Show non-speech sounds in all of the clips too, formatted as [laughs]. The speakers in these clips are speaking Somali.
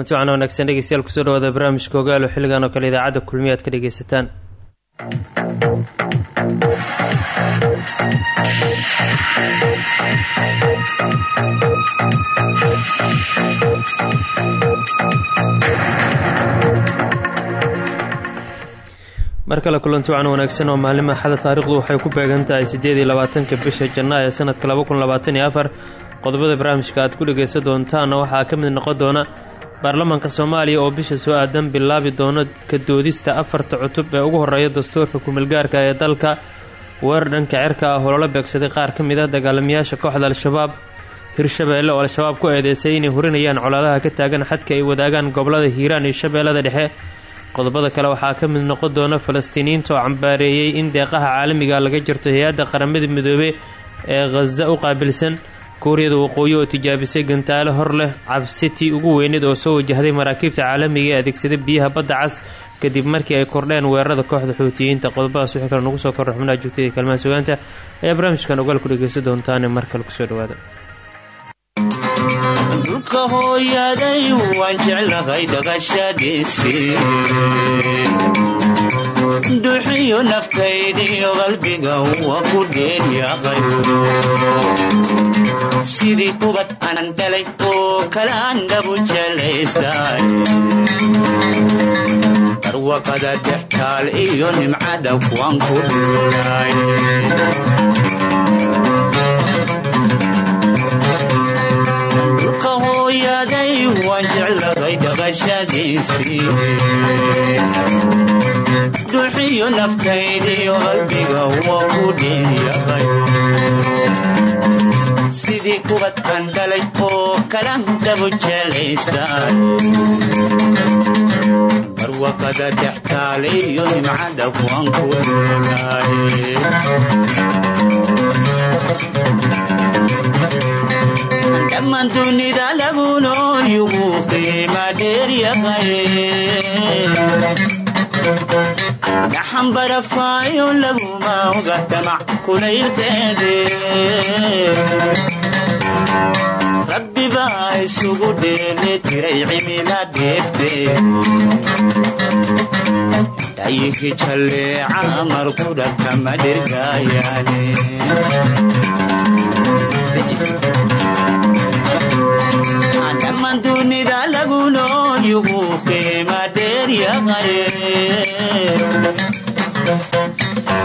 kulanti waxaan wanaagsan dhegeystayaal ku soo dhawaada barnaamijka ogaalo xilligan oo kale idaacadda kulmiya ka dhegeysataan. Mar kale kulanti wacan wanaagsan oo maalin axada taarikhdu waxay ku beegan tahay siddeed labaatanka bisha janaayo ee sanadka laba kun labaatan iyo afar. Qodobada barnaamijka aad ku dhegaysan doontaanna waxaa ka mid noqon doona baarlamaanka soomaaliya oo bisha soo aadan bilaabi doono ka doodista afarta cutub ee ugu horreeya dastuurka kumeelgaarka ee dalka. Weerar dhanka cirka ah oo beegsaday qaar ka mid ah dagaalamayaasha kooxda al-shabaab hirshabeelle oo al-shabaab ku eedeysay inay hurinayaan colaadaha ka taagan xadka ay wadaagaan gobollada hiiraan iyo shabeellada dhexe. Qodobada kale waxaa ka mid noqon doona falastiiniyiinta oo cambaareeyey in deeqaha caalamiga laga jirto hay'adda qaramada midoobey ee khaza u qaabilsan kuuriyada waqooyi oo tijaabisay gantaale hor leh cabsitii ugu weyneed oo soo wajahday maraakiibta caalamiga ee adeegsada biyaha badda cas kadib markii ay kordheen weerarada kooxda xuutiyiinta qodobadaas wixii kale nagu soo korra xubnaha joogtada ee kalmaha sugaanta. Ayaa barnaamijkan ogaal ku dhegeysan doontaane mar kale ku soo dhawaada dhulka hooyaday qalbiga waa ku dheeryaqay sidii kubad anan dhalay oo kale aan dhabu jelaystay darwaqada dextaal iyo nimcada waan ku dhuulay waan jeclahay dhaqashadiisii duxiyo naftaydiyo qalbiga waa ku dheeryaqay sidii kubad aan dhalay oo kalan dhabu jelaystaan barwaqada dextaal iyo nimcada waan ku dhuulay dhammaan dunida lagu nool yugu qiima dheeryaqay dhaxan barafaayo laguma oga damac kulaylkeede rabbi baa isugu dheeli tiray cimila dheefte dhayihi jalleeca markudha kama dhirgaayaane dhammaan dunida lagu nool yugu qiima dheeryaqay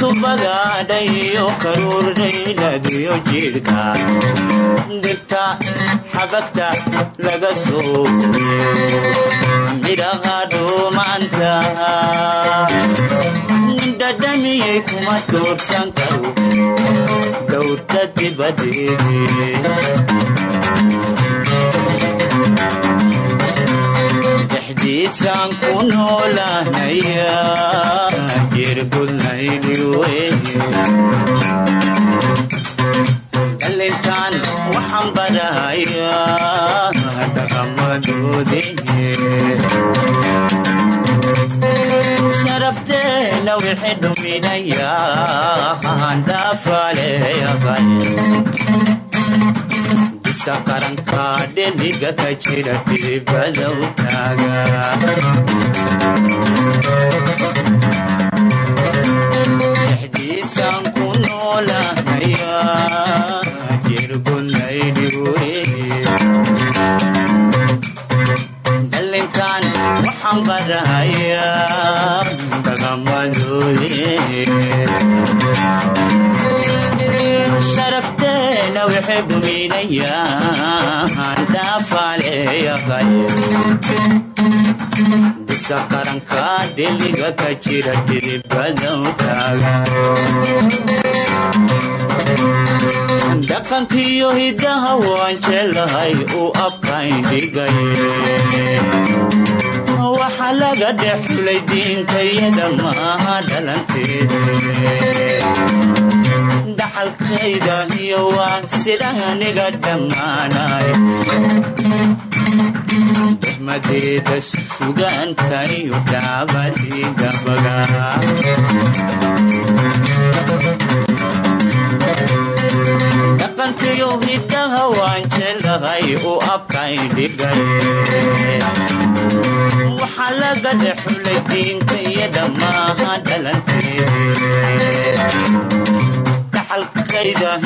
subagaadhayo karuurdhayladiyo jidhka dirta xabagta laga soo midhaha dhuumanta nindhadhamiyey kuma doorsan karo dowrta dibadeede dexdiisaan ku noolahnaya jirgulnayliweye dhalintaan waxaan barahayaa dhaqamadoodeye sharafteena wixii dhuminayaa xubintiisa qaranka dhiniga ka jira dibada u taaga dexdiisaan ku noolahnaya jirgunaydhiweyne dallinkan waxaan barahaya dagamadooye dhaafaleeyaqay bisa qaranka dhaqankiyo hiddaha waan jelahay uu abkayn waxa laga dhex xulay diintayada maaha dhalanteeda dhaxalkayda iyo waa sida aniga dhammaanay. Dexmadeeda sugaantayo dhaabadigabaga dhaqankiyo hiddaha waan jelahay u abkaydhigay waxaa laga dhexulay diintayada maaha dhalanteeda dhaxalkayda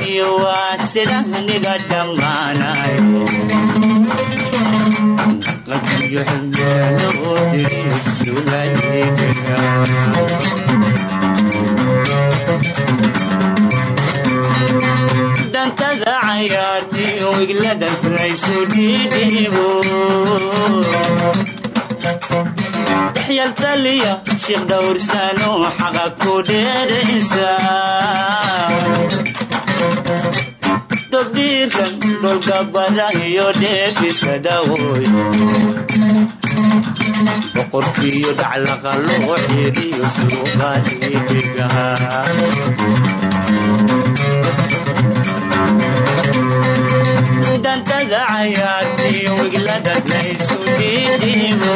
iyo waa sida aniga dhammaanay dhaqankiyo xilmeeloo diriyo sugadeega dantada cayaartiyo iglada laysu dhiidhiibo dhexyaltaliya sheekh dhowrsano xaqa ku dheeraysa. Dobdhiirkan dholgabada iyo dheefisadawoy boqorkiiyo dhaclaqa loo xiriyo suuqa dhiidigaha dantada cayaartiyo wiglada laysu dhiidhiibo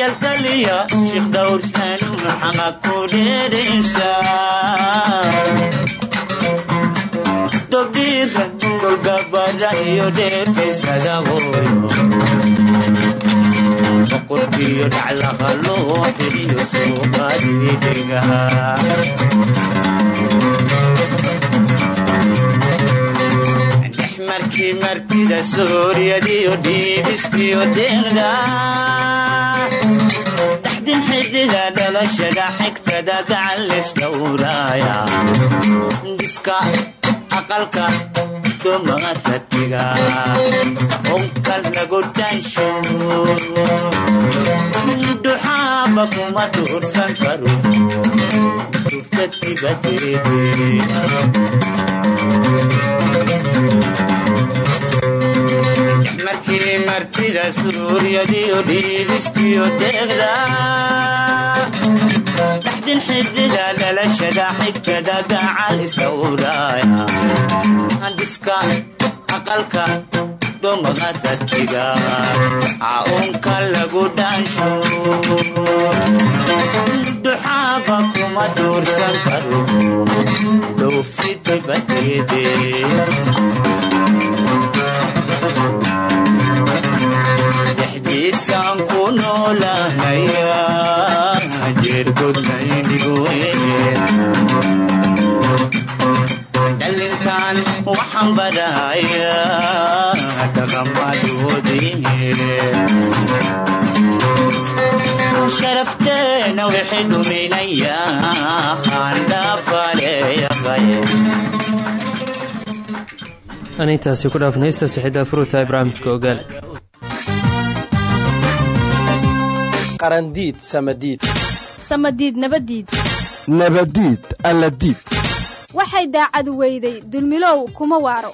yaltaliya sheekh dhowrsanuna xaqa ku dheeraysa dobdhiirkan golgabada iyo dheefaysada hooyo boqorkiiyo dhaclaqa loo xiriyo suuqa dhiidhigaha markii martida suuryadiyo dhiibiskiyo deeqda dhaxdin xidida dhalashada xigtada gacalisdhowraaya diska aqalka dumaratiga onka lagu dhansho duxaaba kuma duursan karo dufta dibadeede markii martida suuryadiyo dhiibistiyo deegda dhaxdin xidida dhalashada xigtada gacal isdhowraaya diska aqalka dumadatiga caunka lagu dhaansho aan intaasi ku dhaafna heysta saxiida furuta barnaamijka ogaal. Qarandiid samadiid. Samadiid nabadiid. Nabadiid alladiid. Waxay daacadu weyday dulmilow kuma waaro.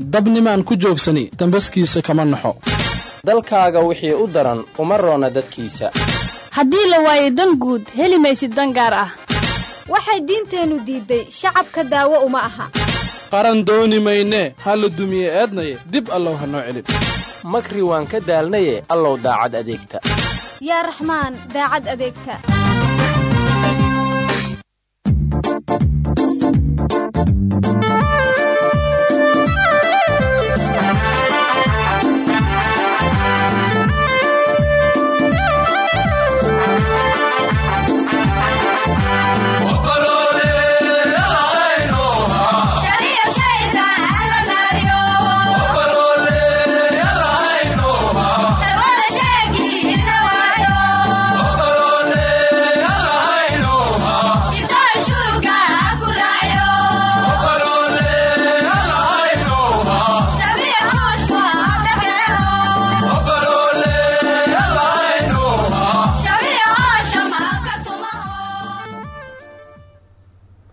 Dabnimaan ku joogsani dambaskiisa kama naxo. Dalkaaga wixii u daran uma roona dadkiisa. Haddii la waayo dan guud heli maysid dan gaar ah. Waxay diinteennu diidday shacabka daawo uma aha qaran dooni maynee ha la dumiye eednaye dib allow ha noo celin. Makri waan ka daalnaye allow daacad adeegta. Yaa raxmaan daacad adeegta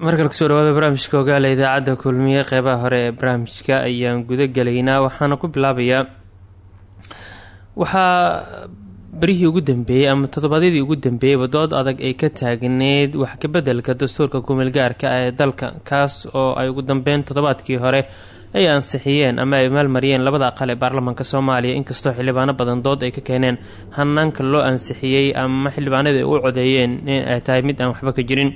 markale ku soo dhawaada barnaamijka ogaala idaacadda kulmiye qeybaha hore ee barnaamijka ayaan guda gelaynaa waxaana ku bilaabayaa. Waxaa berihii ugu dambeeyey ama toddobaadyadii ugu dambeeyeyba dood adag ay ka taagneyd wax kabedelka dastuurka kumeelgaarka ah ee dalka kaas oo ay ugu dambeyn toddobaadkii hore ay ansixiyeen ama ay maalmariyeen labada aqal ee baarlamaanka soomaaliya inkastoo xildhibaano badan dood ay ka keeneen. Hanaanka loo ansixiyey ama xildhibaanada ay u codeeyeen in ay tahay mid aan waxba ka jirin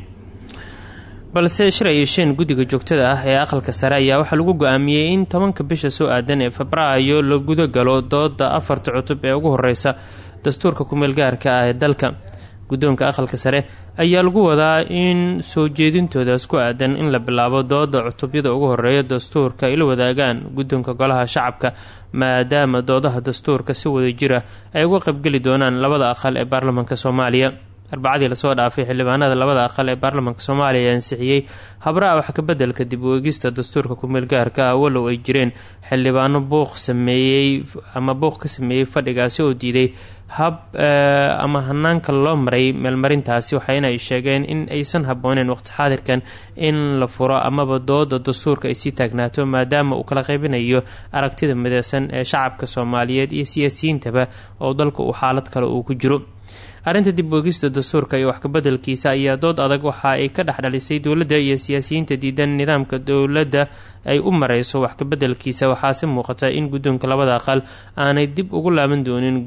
balse shir ay yeesheen guddiga joogtada ah ee aqalka sare ayaa waxaa lagu go'aamiyey in tobanka bisha soo aadan ee febraayo la guda galo dooda afarta cutub ee ugu horeysa dastuurka kumeelgaarka ah ee dalka. Guddoonka aqalka sare ayaa lagu wadaa in soo jeedintoodaas ku aadan in la bilaabo dooda cutubyada ugu horreeya dastuurka ay la wadaagaan guddoonka golaha shacabka maadaama doodaha dastuurka si wada jira ay uga qaybgeli doonaan labada aqal ee baarlamaanka soomaaliya arbacadii la soo dhaafay xildhibaanada labada aqal ee baarlamaanka soomaaliya ayaa ansixiyey habraha wax kabedelka dib u eegista dastuurka kumeelgaarka ah walow ay jireen. Xildhibaano buuq sameeyey ama buuq ka sameeyey fadhigaasi oo diiday hab ama hanaanka loo maray meelmarintaasi waxayna ay sheegeen in aysan habooneen waqti xaadirkan in la furo amaba dooda dastuurka ay sii taagnaato maadaama uu kala qaybinayo aragtida mideysan ee shacabka soomaaliyeed iyo siyaasiyiintaba oo dalka uu xaalad kale uu ku jiro arrinta dib uegista dastuurka iyo wax kabedelkiisa ayaa dood adag waxa ay ka dhexdhalisay dowladda iyo siyaasiyiinta diidan nidaamka dowladda ay u mareyso wax kabedelkiisa waxaase muuqata in guddoonka labada aqal aanay dib ugu laaban doonin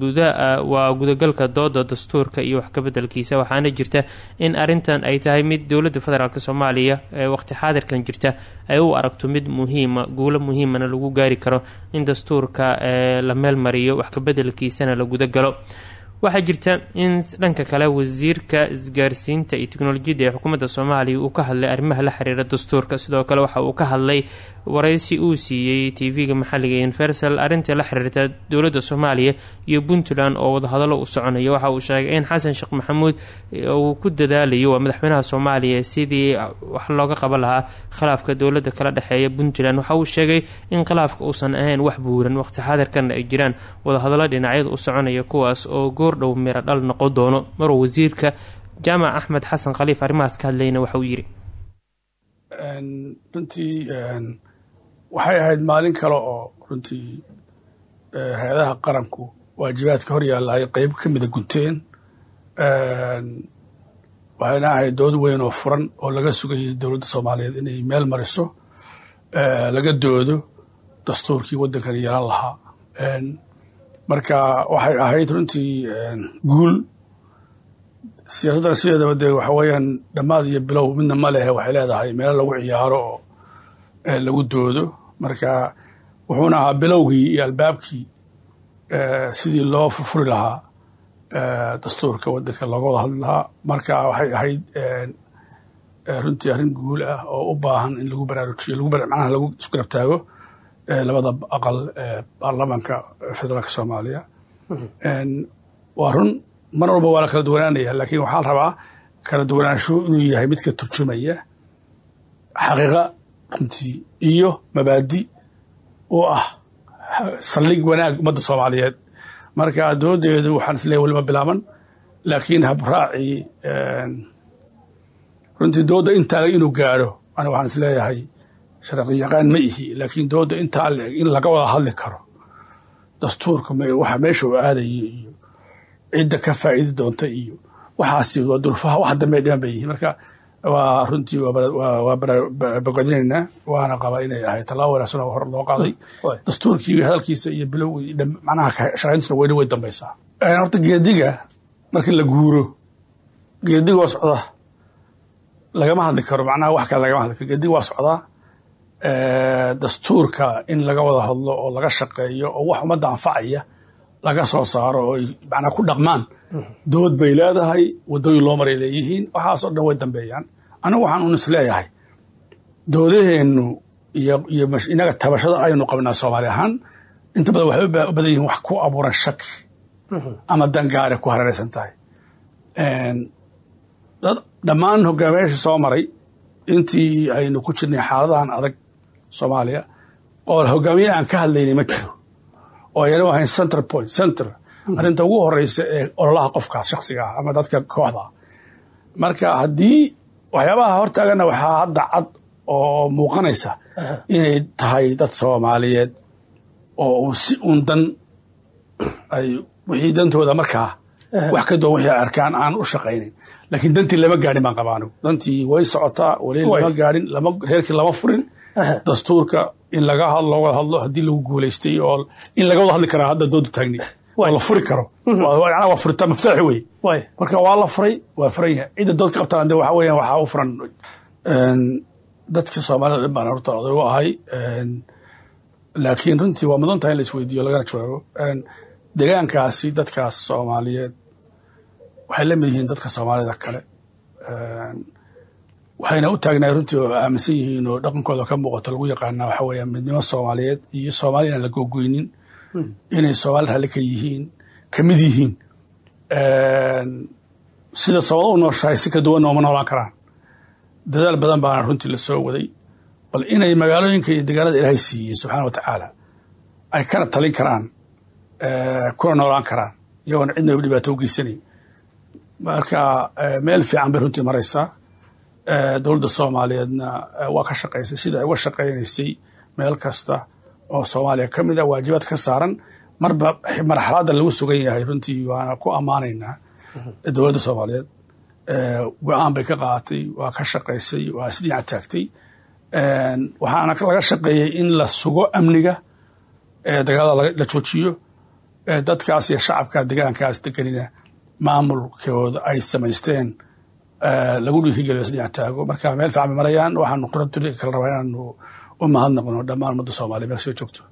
waa gudagalka dooda dastuurka iyo wax kabedelkiisa waxaana jirta in arrintan ay tahay mid dowladda federaalk soomaaliya ee waqti xaadirkan jirta ay u aragto mid muhiima guulo muhiimana lagu gaari karo in dastuurka la meel mariyo wax kabedelkiisana la gudagalo waxaa jirta in dhanka kale wasiirka isgaarsiinta iyo teknolojiyadda ee xukuumadda soomaaliya uu ka hadlay arrimaha la xiriira dastuurka. Sidoo kale waxa uu ka hadlay wareysi uu siiyey tv-ga maxalliga universal arrinta la xiriirta dowladda soomaaliya iyo puntland oo wadahadallo u soconaya. Waxa uu sheegay in xasan sheekh maxamuud uu ku dadaalayo waa madaxweynaha soomaaliya sidii wax looga qaban lahaa khilaafka dowladda kala dhexeeya puntland. Waxa uu sheegay in khilaafka uusan ahayn wax buuran waqti xaadirkana ay jiraan wadahadallo dhinacyada u soconaya kuwaas oo goordhow miro dhal noqon doono. Maruu wasiirka jaamac axmed xasan khaliif arrimahaas ka hadlayna waxa uu yidhi runtii waxay ahayd maalin kale oo runtii hay'adaha qaranku waajibaadka hor yaalahay qeyb ka mida gunteen. Waxayna ahayd dood weyn oo furan oo laga sugayay dowladda soomaaliyeed inay meel mariso laga doodo dastuurkii waddankan yeelan lahaa marka waxay ahayd runtii guul. Siyaasaddan sideedaba dee waxa weeyaan dhammaad iyo bilow midna ma lehe waxay leedahay meelo lagu ciyaaro oo lagu doodo. Marka wuxuuna ahaa bilowgii iyo albaabkii sidii loo furfuri lahaa dastuurka waddanka looga wada hadli lahaa. Marka waxay ahayd runtii arrin guul ah oo u baahan in lagu baraarujiyo lagu macnaha lagu isku rabtaago labada aqal baarlamaanka federaalka soomaaliya. Waa run mar walba waa la kala duwanaanaya laakiin waxaa la rabaa kala duwanaanshuhu inuu yahay mid ka turjumaya xaqiiqa runtii iyo mabaadi u ah saldhig wanaag ummadda soomaaliyeed. Marka doodeedu waxaan isleeyahy weliba bilaaban laakiin habraacii runtii doodda intaa inuu gaadho ani waxaan is leeyahay sharci yaqaan ma ihi laakiin dooda intaa leeg in laga wada hadli karo. Dastuurka waxa meesha uu aadaya iyo cidda ka faa'iidi doonta iyo waxaasi waa durfaha wax dambe dhiman bay yihiin. Marka waa runtii waa bogadinaynaa waana qabaa inay ahayd tallaabo wanaagsan oo hor loo qaaday. Dastuurkii hadalkiisa iyo bilowgii macnaha shaqayntiisna weyna way dambaysaa. Horta geediga markii la guuro geedigoo socda lagama hadli karo macnaha wax kale lagama hadli karo. Geediga waa socdaa dastuurka in laga wada hadlo oo laga shaqeeyo oo wax ummadda anfacaya laga soo saaro oo ay macnaa ku dhaqmaan. Dood bay leedahay waddooyin loo maray leeyihiin. Waxaasoo dhan way dambeeyaan. Anigu waxaan un is doodaheennu iyo iyo inaga tabashada aynu qabnaa soomaali ahaan inta badan waxay u badan yihiin wax ku abuuran shaki ama dangaare ku hareeraysan tahay. Dhammaan hogaamiyaasha soo maray intii aynu ku jirnay xaaladahan adag soomaaliya oo hogaamiye aan ka hadlaynay ma jiro oo ayana ahayn center point center. Arrinta ugu horeysa ee ololaha qofkaas shaksiga ah ama dadka kooxda. Marka haddii waxyaabaha hortaagana waxaa hadda cad oo muuqanaysa inay tahay dad soomaaliyeed oo si uun dan ay wixii dantooda markaa wax ka duwan wixii arkaan aan u shaqaynin. Laakiin dantii lama gaadhin baan qabaa anigu dantii way socotaa weli lama gaadhin lama reerkii lama furin [laughs] dastuurka in laga hadlo wada hadlo haddii lagu guulaystay oo in laga wada hadli karaa hadda doodu taagni. Oo la furi karo. Waa furita maftaaxi wey marka waa la furay waa furan yahay. Cidda dood ka qabtaan de waxa weeyaan waxaa u furan. Dadka soomaalida dhan baan horta oday u ahay. Laakiin runtii waa mudan tahay in la isweydiiyo lagana jawaabo deegaankaasi dadkaas soomaaliyeed waxay la mid yihiin dadka soomaalida kale waxayna u taagnaay runtii oo aaminsan yihiin oo dhaqankooda ka muuqato lagu yaqaanaa waxa weeya midnimo soomaaliyeed iyo soomaali inaan la gogoynin inay soomaali ralli ka yihiin ka mid yihiin. Sida soomaalida u nooshahay si ka duwanna uma noolaan karaan. Dadaal badan baana runtii la soo waday. Bal inay magaalooyinka iyo deegaanada ilaahay siiyey subxaana wa tacaala ay kana talin karaan kuna noolaan karaan iyagoona cidna dhibaato u geysanayn marka meel fiican bay runtii maraysaa dowladda soomaaliyeedna waa ka shaqaysay sida uga shaqaynaysay meel kasta oo soomaaliya ka mid a waajibaad ka saaran. Marba marxaladda lagu sugan yahay runtii waana ku ammaanaynaa dowladda soomaaliyeed. Go'aan bay ka qaadatay waa ka shaqaysay waa isdhinac taagtay. Waxaana laga shaqeeyey in la sugo amniga dagaalada la joojiyo. Dadkaas iyo shacabka degaankaas deganina maamulkooda ay samaysteen lagu dhiirigeliyo isdhinac taago. Marka meel fiican bay marayaan waxaanu runtii kala rabaa inaanu u mahadnaqno dhammaan ummadda soomaaliya. Meel soo joogto.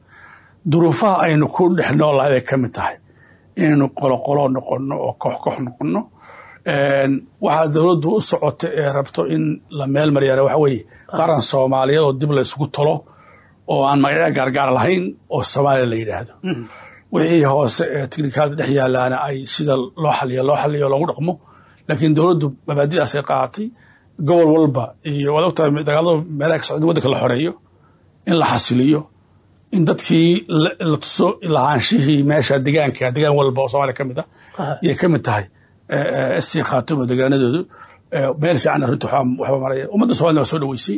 Duruufaha aynu ku dhex noolahay ay ka mid tahay. Inaynu qoloqolo noqonno oo koox koox noqonno. Waxaa dowladdu u socota ee rabto in la meel mariyaan waxa weeye qaran soomaaliyeed oo dib la isugu tolo oo aan magacyo gaargaar lahayn oo soomaaliya la yidhaahdo. Wixii hoose ee tiknikaalada dhex yaalaana ay sida loo xaliyo loo xaliyo loogu dhaqmo laakiin dowladdu mabaadidaas ay qaadatay gobol walba iyo waad ogtahay dagaalada meelaha ka socda waddanka la xoreeyo in la xasiliyo in dadkii la tuso lahaanshihii meesha degaanka degaan walba oo soomaaliya ka mid ah yay ka mid tahay sti khaatumo degaanadoodu meel fiicanna runti waxba maraya ummadda somalina waa soo dhaweysay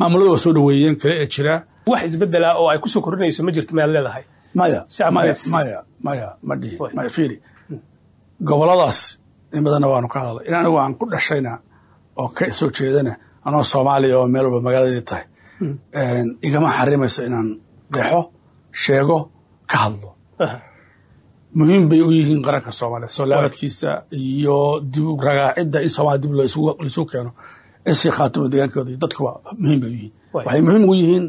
maamulada waa soo dhaweeyeen kale ee jiraa wax isbedela oo ay ku soo kordhinayso ma jirto maad leedahay maya maya maya maya ma dhihi maya fiiri goboladaas in badanna waanu ka hadalay. In anigu aan ku dhashayna oo ka soo jeedana anoo soomaaliya oo meel walba magaaladii tahay igama xarimayso inaan qeexo sheego ka hadlo. Muhiim bay u yihiin qaranka soomaaliya. Soo laabadkiisa iyo dib ragaacidda in soomaliya dib laisugu keeno esi khaatumo degaankooda iyo dadkuba muhiim bay u yihiin. Waxay muhiim ugu yihiin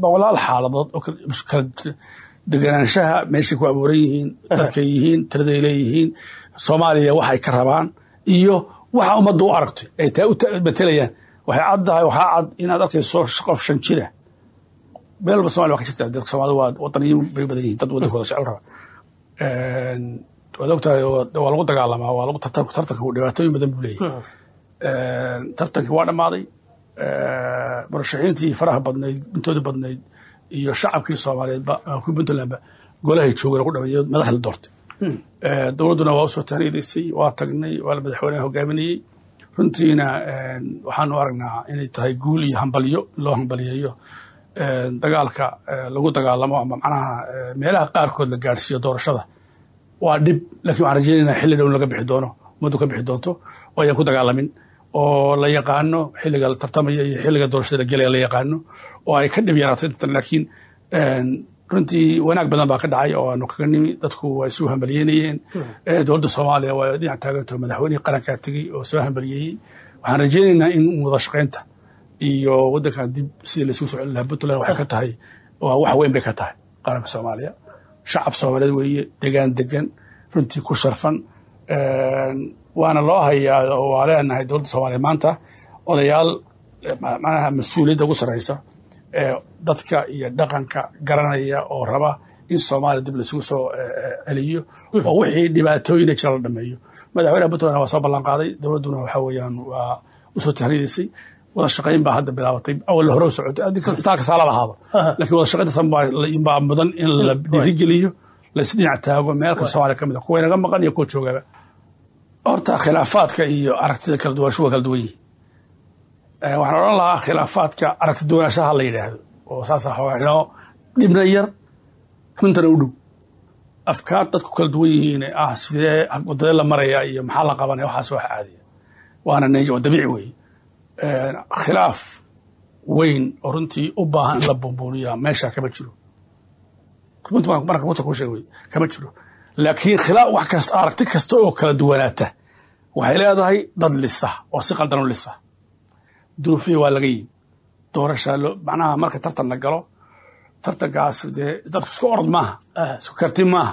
boqolaal xaaladood oo kala deganaanshaha meeshay ku abuuran yihiin dadkay yihiin tiraday leeyihiin soomaaliya waxay ka rabaan iyo waxa ummadda u aragto ay taa u matelayaan waxay caddahay waxaa cad inaad arkayso qof shan jira meel walba somaliya waa ka jirta. Dadka soomaalida waa wadaniyin bay badan yihiin. Dad waddankooda jecel raba. Waad ogtahay waa lagu dagaalamaa waa lagu tartanka dhibaatooyin badan buu leeyahay. Tartankii waa dhammaaday. Murashaxiintii faraha badnayd intooda badnayd iyo shacabkii soomaaliyeedba kuwii puntlandba golahay joogeen ku dhameeyo madax la doortay dowladduna waa u soo tahniidaysay waa tagnay waa la madaxweyneha hogaaminayey runtiina waxaanu aragnaa inay tahay guul iyo hambalyo loo hambaliyeeyo dagaalka lagu dagaalamo ama macnaha meelaha qaarkood la gaadhsiiyo doorashada waa dhib laakiin waxaan rajeynayna xilli dhown laga bixi doono ummaddu ka bixi doonto oo ayaan ku dagaalamin oo la yaqaano xilliga la tartamaya iyo xilliga doorashada la gelaya la yaqaano oo ay ka dhib yaraatay laakiin runtii wanaag badan baa ka dhacay oo aanu kaga nimi dadku waa isu hambaliyeynayeen dowladda soomaaliya waa dhinac taaganto madaxweynihii qarankaa tegey oo soo hambaliyeeyey waxaan rajeynaynaa in wada shaqaynta iyo waddankan dib sidii laisugu soo celin lahaa puntland waxay ka tahay wax weyn bay ka tahay qaranka soomaaliya. Shacab soomaaliyeed weeye degaan degan runtii ku sharfan. Waana loo hayaa oo waa leenahay dowladda soomaaliya maanta odayaal macnaha mas'uuliyadda ugu sarreysa ee dadka iyo dhaqanka garanaya oo raba in soomaaliya dib laisugu soo celiyo oo wixii dhibaatooyina jira la dhameeyo madaxweynaha puntland waa soo ballan qaaday dowladduna waxa weeyaan waa u soo tahniidaysay wada shaqayn baa hadda bilaabatay. Awal hore u socotay. Istaalka saala lahaado laakiin wada shaqayntaas baa mudan in la dhiirigeliyo laisdhinac taago meelka soomaaliya ka mid a kuwa inaga maqan iyo kuwa joogaba horta khilaafaadka iyo aragtida kala waa kala duwan yihiin waxaan odhan lahaa khilaafaadka aragti duwanaanshaha la yidhaahdo oo saasa xoogaa inoo dhibna yar runtana u dhow. Afkaar dadku kala duwan yihiin ah sidee wadadee la maraya iyo maxaa la qabanaya waxaas wax caadiya waana neej waa dabiici weeye. Khilaaf weyn oo runtii u baahan in la buunbuuniyaa meesha kama jiro. Kama jiro. Laakiin khilaaf wax kasta aragti kasta oo kala duwanaata waxay leedahay dad lisa oo si qaldan u lisa duruufihii waa laga yimi doorashaa loo macnaha marka tartan la galo tartankaas dee dadku isku orod maaha isku karti maaha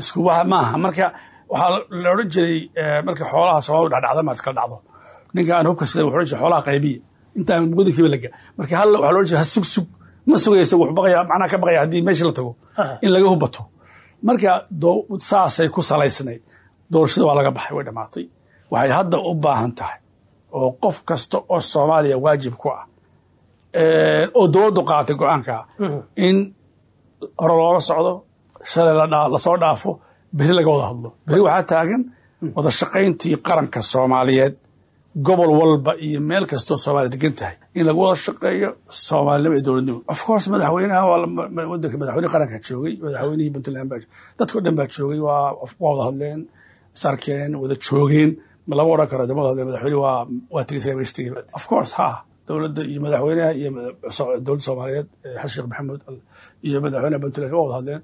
isku wax maaha. Marka waxaa la odhan jiray marka xoolaha sabab dhacdhacda maad kala dhacdo. Ninka aan hubka sida wuxuu odhan jiray xoolaha qaybiya intaan wadankiiba laga marka hal waxaa la odhan jiray ha sug sug. Ma sugaysa wuxuu baqaya macnaha ka baqaya haddii meesha la tago. In laga hubato. Marka saasay ku salaysnayd. Doorashada waa laga baxay way dhamaatay waxay hadda u baahan tahay oo qof kasta oo soomaaliya waajib ku ah oo dowladdu qaatay go'aanka in hore loola socdo shalay la soo dhaafo beri laga wada hadlo. Beri waxaa taagan wada shaqayntii qaranka soomaaliyeed gobol walba iyo meel kastoo soomaaliya degan tahay. In lagu wada shaqeeyo soomaalinimo iyo dowladnimo of course madaxweynaha wadanka madaxweyne qaranka joogay madaxweynihii puntland baa dadko dhan baa joogay waa waa wada hadleen sarkeen wada joogeen lama odhan karo de wada hadleen madaxweyne waa waa meesha tegey of course ha dowladda iyo madaxweynaha iyo dowladda soomaaliyeed xasan sheekh maxamuud iyo madaxweynaha puntland waa wada hadleen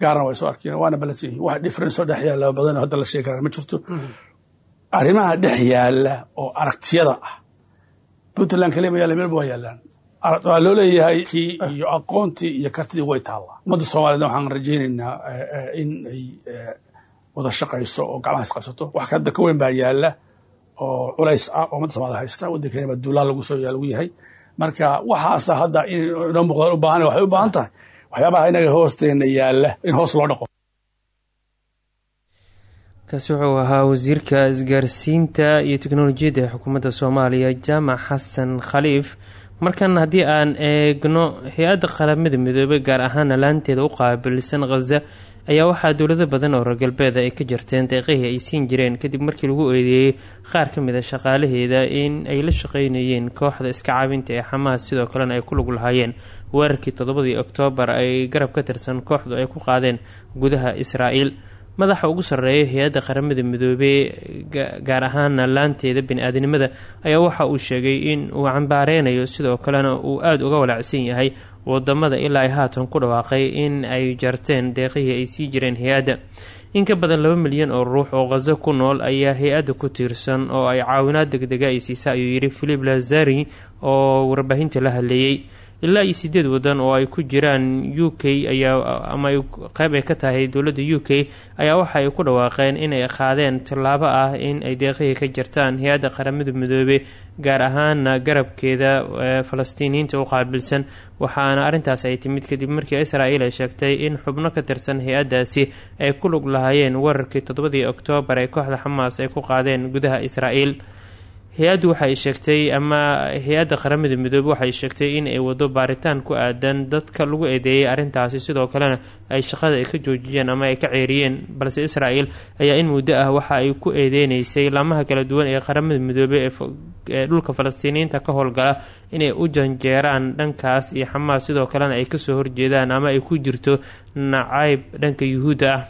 gaarna way soo arkeen waana balansan yihiin wax difference oo dhex yaalla badan hadda la sheegi karaan ma jirto. Arrimaha dhex yaalla oo aragtiyada ah puntland kaliya ma yaalla meelba waa yaallaan. Waa loo leeyahay kii iyo aqoontii iyo kartidii way taallaa. Ummadda soomaaliyedna waxaan rajaynaynaa in ay wada shaqayso oo gacmaha isqabsato wax hadda ka weyn baa yaalla oo culays ah oo ummadda soomaalida haysta waddankeena baa duulaan lagu yahay marka waxaasa hadda in inoo muuqdaan u baahan waxay u baahan tahay waxyaabaha inaga hoosteena yaalla in hoos loo dhaqo kaasi wuxuu ahaa wasiirka isgaarsiinta iyo teknolojiyadda ee xukuumadda soomaaliya jaamac xasan khaliif markan haddii aan eegno hay'adda qaramada midoobey gaar ahaana laanteeda u qaabilsan khaza ayaa waxaa dowlado badan oo reer galbeeda ay ka jarteen deeqihii ay siin jireen kadib markii lagu eedeeyey qaar ka mid a shaqaalaheeda in ay la shaqeynayeen kooxda iska caabinta ee xamaas. Sidoo kalena ay ku lug lahaayeen weerarkii toddobadii oktoobar ay garab ka tirsan kooxdu ay ku qaadeen gudaha israa'iil madaxa ugu sarreeya hay'adda qaramada midoobey gaar ahaana laanteeda bini-aadanimada ayaa waxa uu sheegay in uu cambaareynayo sidoo kalena uu aada uga walaacsan yahay waddamada ilaa ay haatan ku dhawaaqay in ay jarteen deeqihii ay sii jireen hay'adda. In ka badan laba milyan oo ruux oo khazo ku nool ayaa hay'adda ku tiirsan oo ay caawinaad degdega ay siisa ayuu yidhi philip lazari oo warbaahinta la hadleeyey ilaa iyo sideed wadan oo ay ku jiraan u k ayaa ama qeyb ay ka tahay dowladda u k ayaa waxa ay ku dhawaaqeen inay qaadeen tallaabo ah in ay deeqihii ka jartaan hay'adda qaramada midoobe gaar ahaana garabkeeda falastiiniyiinta u qaabilsan. Waxaana arrintaas ay timid kadib markii israa'iil ay sheegtay in xubno ka tirsan hay'addaasi ay ku lug lahaayeen weerarkii toddobadii oktoobar ee kooxda xamaas ay ku qaadeen gudaha israa'iil hay'addu waxay sheegtay ama hay'adda qaramada midoobe waxay sheegtay in ay wado baaritaan ku aadan dadka lagu eedeeyay arrintaasi. Sidoo kalena ay shaqada ay ka joojiyeen ama ay ka ceeriyeen balse israel ayaa in muddo ah waxa ay ku eedeyneysay laamaha kala duwan ee qaramada midoobe ee dhulka falastiiniyiinta ka howlgala inay u janjeeraan dhankaas iyo xamaas. Sidoo kalena ay ka soo horjeedaan ama ay ku jirto nacayb dhanka yuhuudda ah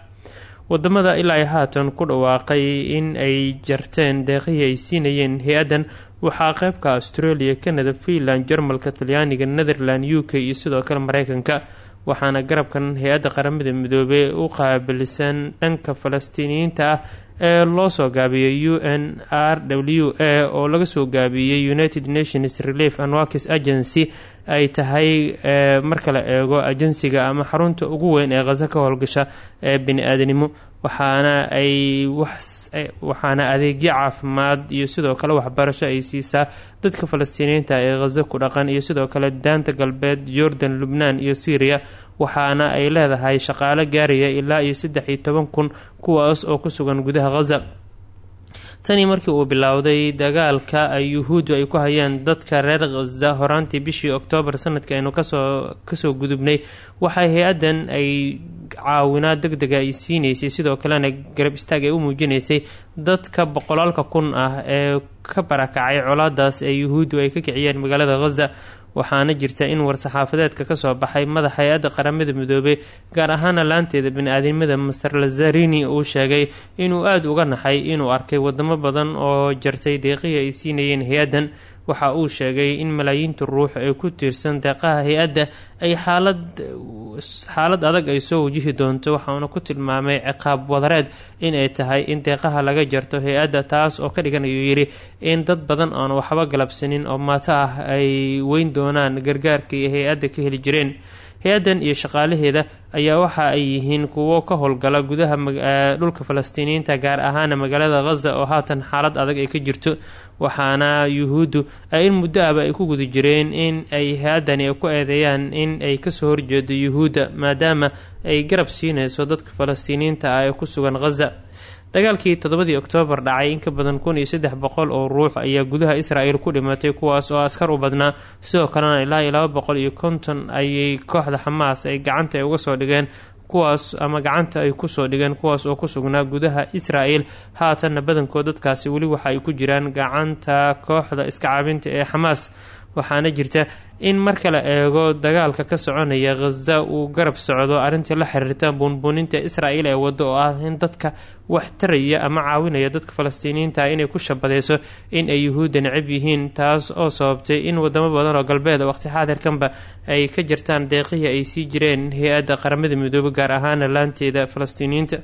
waddamada ilaa ay haatan ku dhawaaqay in ay jarteen deeqihii ay siinayeen hay'addan waxaa qeybka australia canada finland jarmalka talyaaniga netherland u k iyo sidoo kale mareykanka. Waxaana garabkan hay'adda qaramada midoobey u qaabilsan dhanka falastiiniyiinta ah ee loo soo gaabiyay u n r w a oo laga soo gaabiyey united nations relief and workers agency ay tahay marka la eego ajensiga ama xarunta ugu weyn ee khaso ka howlgasha ee bini-aadanimo. Waxaana ay waxaana adeegyo caafimaad iyo sidoo kale waxbarasho ay siisaa dadka falastiiniyiinta ee khaso ku dhaqan iyo sidoo kale daanta galbeed jordan lubnaan iyo syriya waxaana ay leedahay shaqaalo gaaraya ilaa iyo saddex iyo toban kun kuwaas oo ku sugan gudaha khaza tanii markii uu bilowday dagaalka ay yuhuuddu ay ku hayeen dadka reer khaza horaantii bishii oktoobar sanadka aynu ka soo ka soo gudubnay waxay hay'addan ay caawinaad deg dega ay siinaysay sidoo kalena garab istaag ay u muujinaysay dadka boqolaalka kun ah ee ka barakacay colaadaas ee yuhuuddu ay ka kiciyeen magaalada khaza waxaana jirta in war-saxaafadeedka ka soo baxay madaxa hay'adda qaramada midoobey gaar ahaana laanteeda bani-aadamada master lazarini uu sheegay inuu aada uga naxay inuu arkay wadamo badan oo jartay deeqihii ay siinayeen hay'addan waxa uu sheegay in malaayiinta ruux ee ku tiirsan deeqaha hay'adda ay xaalad xaalad adag ay soo wajihi doonto. Waxauna ku tilmaamay ciqaab wadareed in ay tahay in deeqaha laga jarto hay'adda taas oo ka dhigan ayuu yidhi in dad badan oon waxba galabsanin oo maato ah ay weyn doonaan gargaarka iyo hay'adda ka heli jireen. Hay'addan iyo shaqaalaheeda ayaa waxa ay yihiin kuwo ka howlgala gudaha dhulka falastiiniyiinta gaar ahaana magaalada khaza oo haatan xaalad adag ay ka jirto waxaana yuhuuddu ay in muddo ahba ay ku guda jireen in ay hay'addani ku eedeeyaan in ay ka soo horjeedo yuhuudda maadaama ay garab siinayso dadka falastiiniyiinta ah ee ku sugan khaza dagaalkii toddobadii oktoobar dhacay in ka badan kun iyo saddex boqol oo ruux ayaa gudaha israel ku dhimatay kuwaas oo askar u badnaa. Sidoo kalena ilaa iyo laba boqol iyo konton ayay kooxda xamaas ay gacanta uga soo dhigeen kuwaas ama gacanta ay ku soo dhigeen kuwaas oo ku sugnaa gudaha israel haatanna badankood dadkaasi weli waxa ay ku jiraan gacanta kooxda iska caabinta ee xamaas waxaana jirta in marka la eego dagaalka ka soconaya khaza uu garab socdo arrintii la xiriirta buunbuuninta israel ee waddo oo ah in dadka wax taraya ama caawinaya dadka falastiiniyiinta inay ku shabadeyso in ay yuhuudda necab yihiin taas oo sababtay in wadamo badan oo galbeeda waqti xaadirkanba ay ka jirtaan deeqihii ay sii jireen hay'adda qaramada midoobe gaar ahaana laanteeda falastiiniyiinta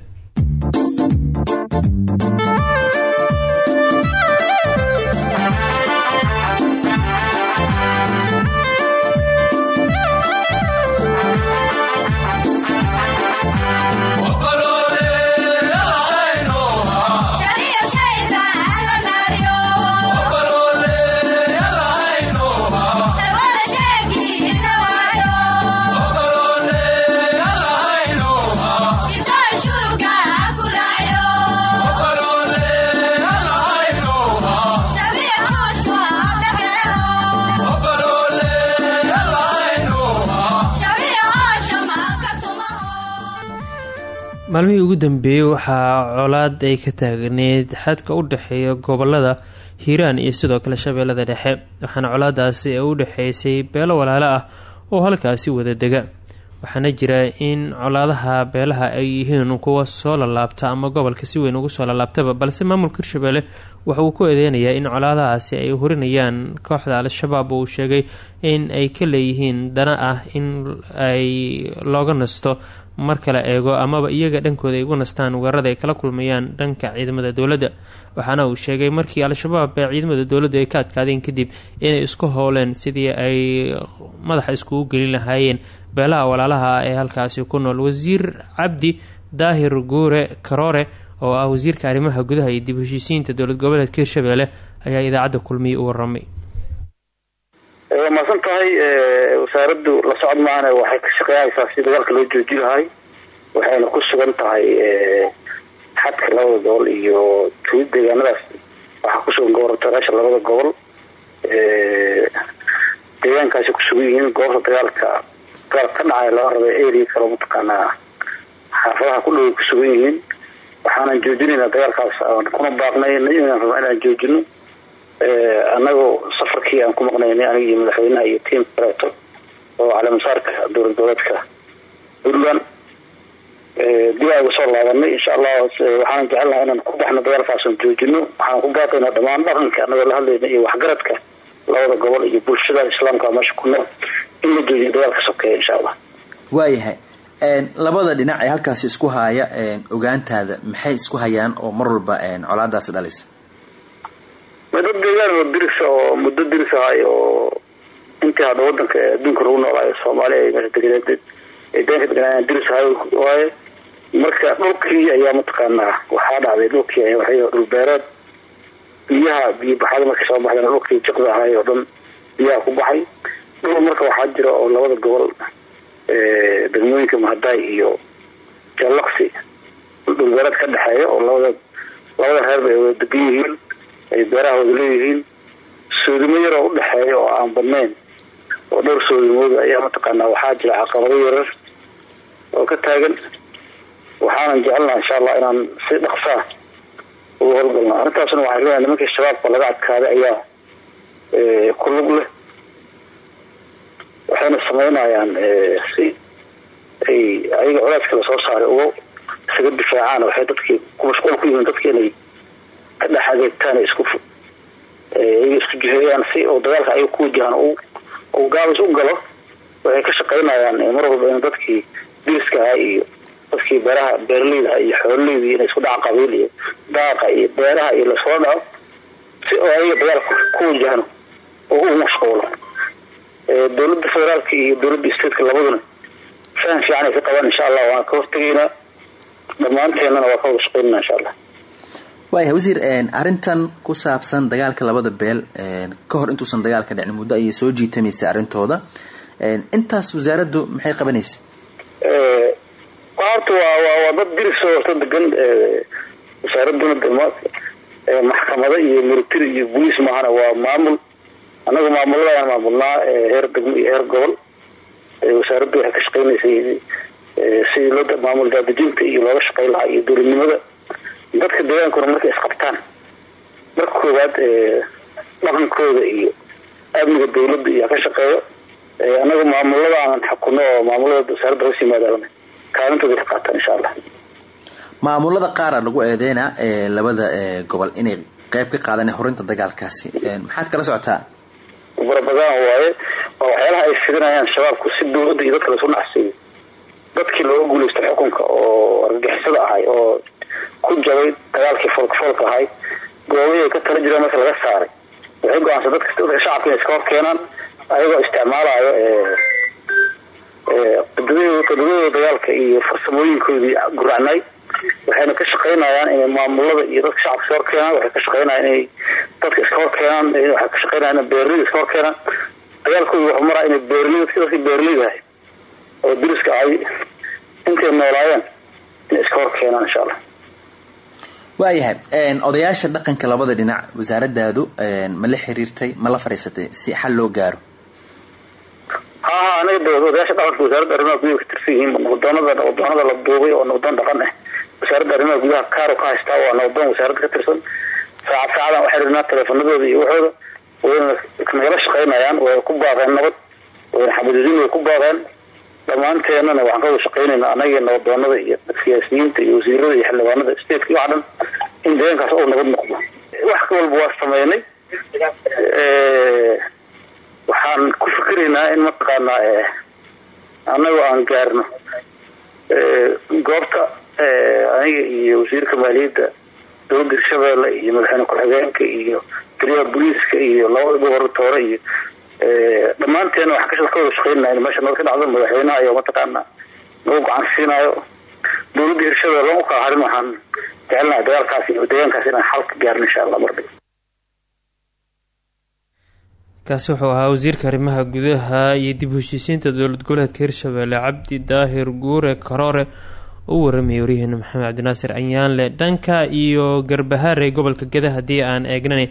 ugu dambeeyey waxaa colaad ay ka taagneyd xadka u dhexeeya gobollada hiiraan iyo sidoo kale shabeellada dhexe waxaana colaadaasi ee u dhexeysay beelo walaalo ah oo halkaasi wada dega. Waxaana jira in colaadaha beelaha ay yihiin kuwa soo lalaabta ama gobolka si weyn ugu soo lalaabtaba balse maamulka hirshabeelle waxa uu ku eedeynayaa in colaadahaasi ay hurinayaan kooxda al-shabaab oo uu sheegay in ay ka leeyihiin dana ah in ay looga nasto marka la eego amaba iyaga dhankooda ay ugu nastaan weerarada ay kala kulmayaan dhanka ciidamada dowladda. Waxaana uu sheegay markii al-shabaab ee ciidamada dowladdu ay ka adkaadeen kadib inay isku howleen sidii ay madaxa iskugu gelin lahaayeen. Beelaha walaalaha ah ee halkaasi ku nool wasiir cabdi daahir guure karoore oo ah wasiirka arrimaha gudaha iyo dib heshiisiinta dowlad goboleedka hirshabeelle ayaa idaacadda kulmiye u waramay waa mahadsan tahay wasaaraddu la socod maahane waxay ka shaqeynaysaa si dagaalka loo jooji lahay. Waxayna ku sugan tahay xadka labada gobol iyo tuuli deegaanadaas. Waxaa kusugan gobortagaasha labada gobol. Deegaankaasi kusugan yihiin goobta dagaalka dagaalka ka dhacay laga rabay area kalo mataqaanaa xaafadaha ku dhow kusugan yihiin. Waxaanan joojinaynaa dagaalkaas kuna baaqnay inaan rabaa inaan joojino anagoo safarkii aan ku maqnaynay aniga iyo madaxweynaha iyo tiim kaleeto oo caleemasaarka dowlad goboleedka puntland dib aa uga soo laabanay insha allah waxaan jecelnaha inaan ku baxno dagaalkaasan joojino. Waxaan ku baaqaynaa dhammaan dhaqanka anagoo la hadlayna iyo waxgaradka labada gobol iyo bulshada islaamka meesha ku nool. In la joojiyo dagaalka sokeeya insha allah waayahay labada dhinac ee halkaasi isku haaya ogaantaada maxay isku hayaan oo mar walba colaadaasi dhalisa dad deegaan oo diris oo muddo diris ahay oo intii hadda wadanka adduunka lagu noolaayo soomaaliya ay meesha deganeed ay deenka deganaayan diris ahay waaye marka dhulkii ayaa mataqaanaa waxaa dhacday dhulkii ay dhul beereed biyaha biyo baxada markay soo dhulkii jiqda ahay oo dhan biyaha ku baxay dhul marka waxaa jira oo labada gobol degmooyinka mahadaay iyo jallaqsi dhul beereed ka dhexeeya oo labada labada reer bay wada yihiin ay beeraha wada leeyihiin. Soodimo yar oo udhexeeya oo aan badnayn oo dhowr soodimood ayaa mataqaanaa waxaa jira caqabado yarar oo ka taagan. Waxaanan jecelnaha insha allah inaan si dhaqsaa ugu howlgalno arrintaasna waxay leedahay nimankii shabaabka laga adkaaday ayaa ku lug leh. Waxayna sameynayaan si ay ayaga colaaska la soo saaray uga isaga difaacaan. Waxay dadkii ku mashquul ku yihiin dadki inay ka dhex adeegtaan isku isku si oo dagaalka ayaga ku wajahaan uu gaabis u galo waxay ka shaqaynayaan mar walba in dadkii diriska ahaa iyo dadkii beeraha beeraleyda iyo xoololeyda inay isku dhaca qabiil iyo daaqa iyo beeraha iyo la soo dhaco si oo ayaga dagaalka ku wajahan oo u mashquulo. Dowladda federaalka iyo dowladda stateka labaduna faham fiican ay ka qabaan insha allah. Waan ka hortegaynaa dhammaanteennana waa ka wada shaqaynana insha allah waaya wasiir arrintan ku saabsan dagaalka labada beel ka hor intuusan dagaalka dhicin muddo ayay soo jiitamaysay arrintooda. Intaas wasaaraddu maxay qabanaysa? Horta waa dad diris oo horta degan wasaaraduna de maxkamado iyo military iyo boliis maahana waa maamul. Annaga maamulladaan maamulnaa heer degmo iyo heer gobol. Wasaaraddu waxay ka shaqaynaysay sidii loo maamul daadejinta iyo looga shaqayn lahaa iyo dowladnimada dadka deegaankuna markay isqabtaan marka koowaad dhaqankooda iyo amniga dawladda iyo ka shaqeeyo annaga maamulada aan xukuno oo maamulada wasaaradda hoos yimaadaan kaalintooda ka qaataan insha allah. Maamulada qaara lagu eedeynaa labada gobol inay qeyb ka qaadaan horinta dagaalkaasi maxaad kala socotaa? Barabadaan waaye waa waxyaalaha ay fidinayaan shabaabku si dawladda iyo dadka lasu nacsiiyo dadkii looga guuleysta xukunka oo argagixisada ahay oo ku jabay dagaalkii foolka ahay goobihii ka tala jireen marka laga saaray. Waxay go'aansa dadka shacabka inay iska hor keenaan ayagoo isticmaalayo qadadooda dagaalka iyo farsamooyinkoodii guracnay waxayna ka shaqaynayaan inay maamulada iyo dadka shacabka iska hor keenaan waxay ka shaqaynayaan inay dadka iska hor keenaan waxay ka shaqaynayaan inay beeraleyda iska hor keenaan. Wuxuu maraa inay beeraleyda dadkii beeraleyda ahay oo diriska ahay intay noolaayeen inay iska hor insha allah waayahay odayaasha dhaqanka labada dhinac wasaaradaadu ma la xiriirtay ma la fadhiisatay si xal loo gaaro? Ha anaga odayaasha dhaqanka wasaaradda arrimaha gudaha ka tirsan yihiin nabdoonada nabdoonada la duubay oo nabdoon dhaqan ah wasaaradda arrimaha gudaha kaaro ka haystaa waa nabdoon wasaaradda ka tirsan. Saacad saacadan waxay rinaa teleefanadooda iyo waxooda wayna nagala shaqaynayaan way ku baaqeen nabad wayna xamadudin way ku baaqeen dhammaanteenana waxaan ka wada shaqaynaynaa anagii nabadoonada iyo siyaasiyiinta iyo wasiirada iyo xildhibaanada stateka iyo wax dhan in deegaankaas oo nabad noqdo. Wax ka walba waa sameynay waxaan ku fikiraynaa in mataqaanaa anagoo aan gaarno goobta aniga iyo wasiirka maaliyadda dowladda hirshabeelle iyo madaxweyne ku-xigeenka iyo taliyaha booliiska iyo labada gobornatoore iyo dhammaanteena waxaan ka wada shaqeynaa in meesha nabad dhacdo madaxweynaha iyo mataqaana nagu gacan siinaayo dowladda hirshabeelle u kala harin waxaan jecelnahay dagaalkaas iyo deegaankaas inaan xal ka gaarno insha allah mardhig kaasi wuxuu ahaa wasiirka arrimaha gudaha iyo dib heshiisiinta dowlad goboleedka hirshabeelle cabdi daahir guure karoore u waramayay waryaheena maxamed cabdinaasir anyaanle dhanka iyo garbahaare gobolka geda haddii aan eegnana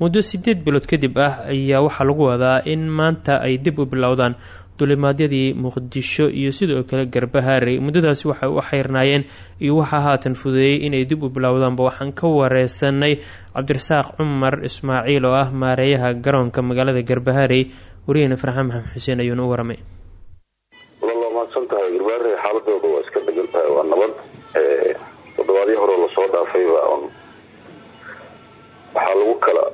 muddo sideed bilood kadib ah ayaa waxaa lagu wadaa in maanta ay dib u bilowdaan dulimaadyadii muqdisho iyo sidoo kale garbahaarey muddadaasi waxay u xeyrnaayeen iyo waxaa haatan fudeeyey inay dib u bilowdaanba waxaan ka wareysanay cabdirasaaq cumar ismaaciil oo ah maareeyaha garoonka magaalada garbahaarey wariyahena farxaan maxamed xuseen ayuuna u waramay. Waxaa lagu kala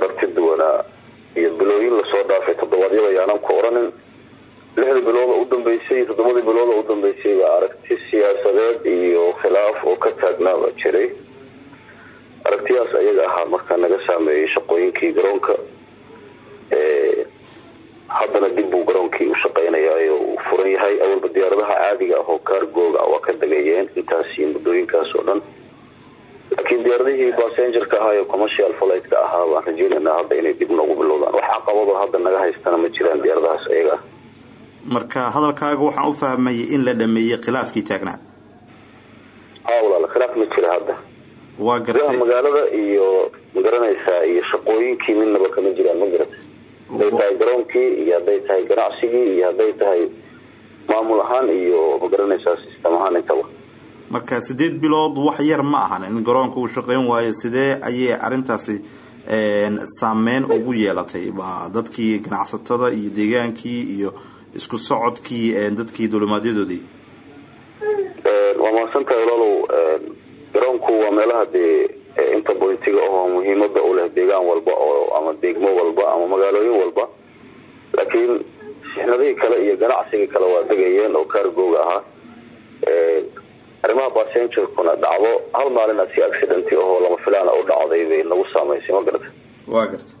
aragti duwanaa iyo bilooyin la soo dhaafay toddobaadyada yaanan ku oranin. Lixdii bilooda u dambeysay toddobadii bilooda u dambeysay baa aragti siyaasadeed iyo khilaaf oo ka taagnaaba jiray. Aragtiyaas ayaga ahaa markaa naga saameeyey shaqooyinkii garoonka. Haddana dib buu garoonkii u shaqeynayaa uu furan yahay. Awalba diyaaradaha caadiga ah oo kaargooga waa ka degayeen. Intaasi muddooyinkaas oo dhan laakiin diyaaradihii basengerka ahaa ee commercial flightka ahaa waan rajeynaynaa hadda inay dib noogu bilowdaan wax caqabado hadda naga haystana ma jiraan diyaaradahaas ayaga ah marka hadalkaaga waxaan u fahmayay in la dhameeyey khilaafkii taagnaa. Ha walaal khilaaf ma jira hadda. Waa gartay magaalada iyo ma garanaysaa iyo shaqooyinkii midnaba kama jiraan ma garata hadday tahay garoonkii iyo hadday tahay ganacsigii iyo hadday tahay maamul ahaan iyo ma garanaysaa sistem ahaan intaba marka sideed bilood wax yar ma ahan. In garoonka uu shaqeyn waayo sidee ayay arrintaasi saameyn ugu yeelatay? Dadkii ganacsatada iyo deegaankii iyo isku socodkii dadkii duulimaadyadoodii waa mahadsantahay walaalow garoonku waa meelaha dee inta bolitiga ahoo muhiimada u leh deegaan walba oo ama degmo walba ama magaalooyin walba. Laakiin sixnadihii kale iyo ganacsigii kale waa degayeen oo kaargooga ahaa arrimaha basengerkuna dhacdo. Hal maalina si accident ahoo lama filaana u dhacday bay nagu saamaysay ma garata waa garta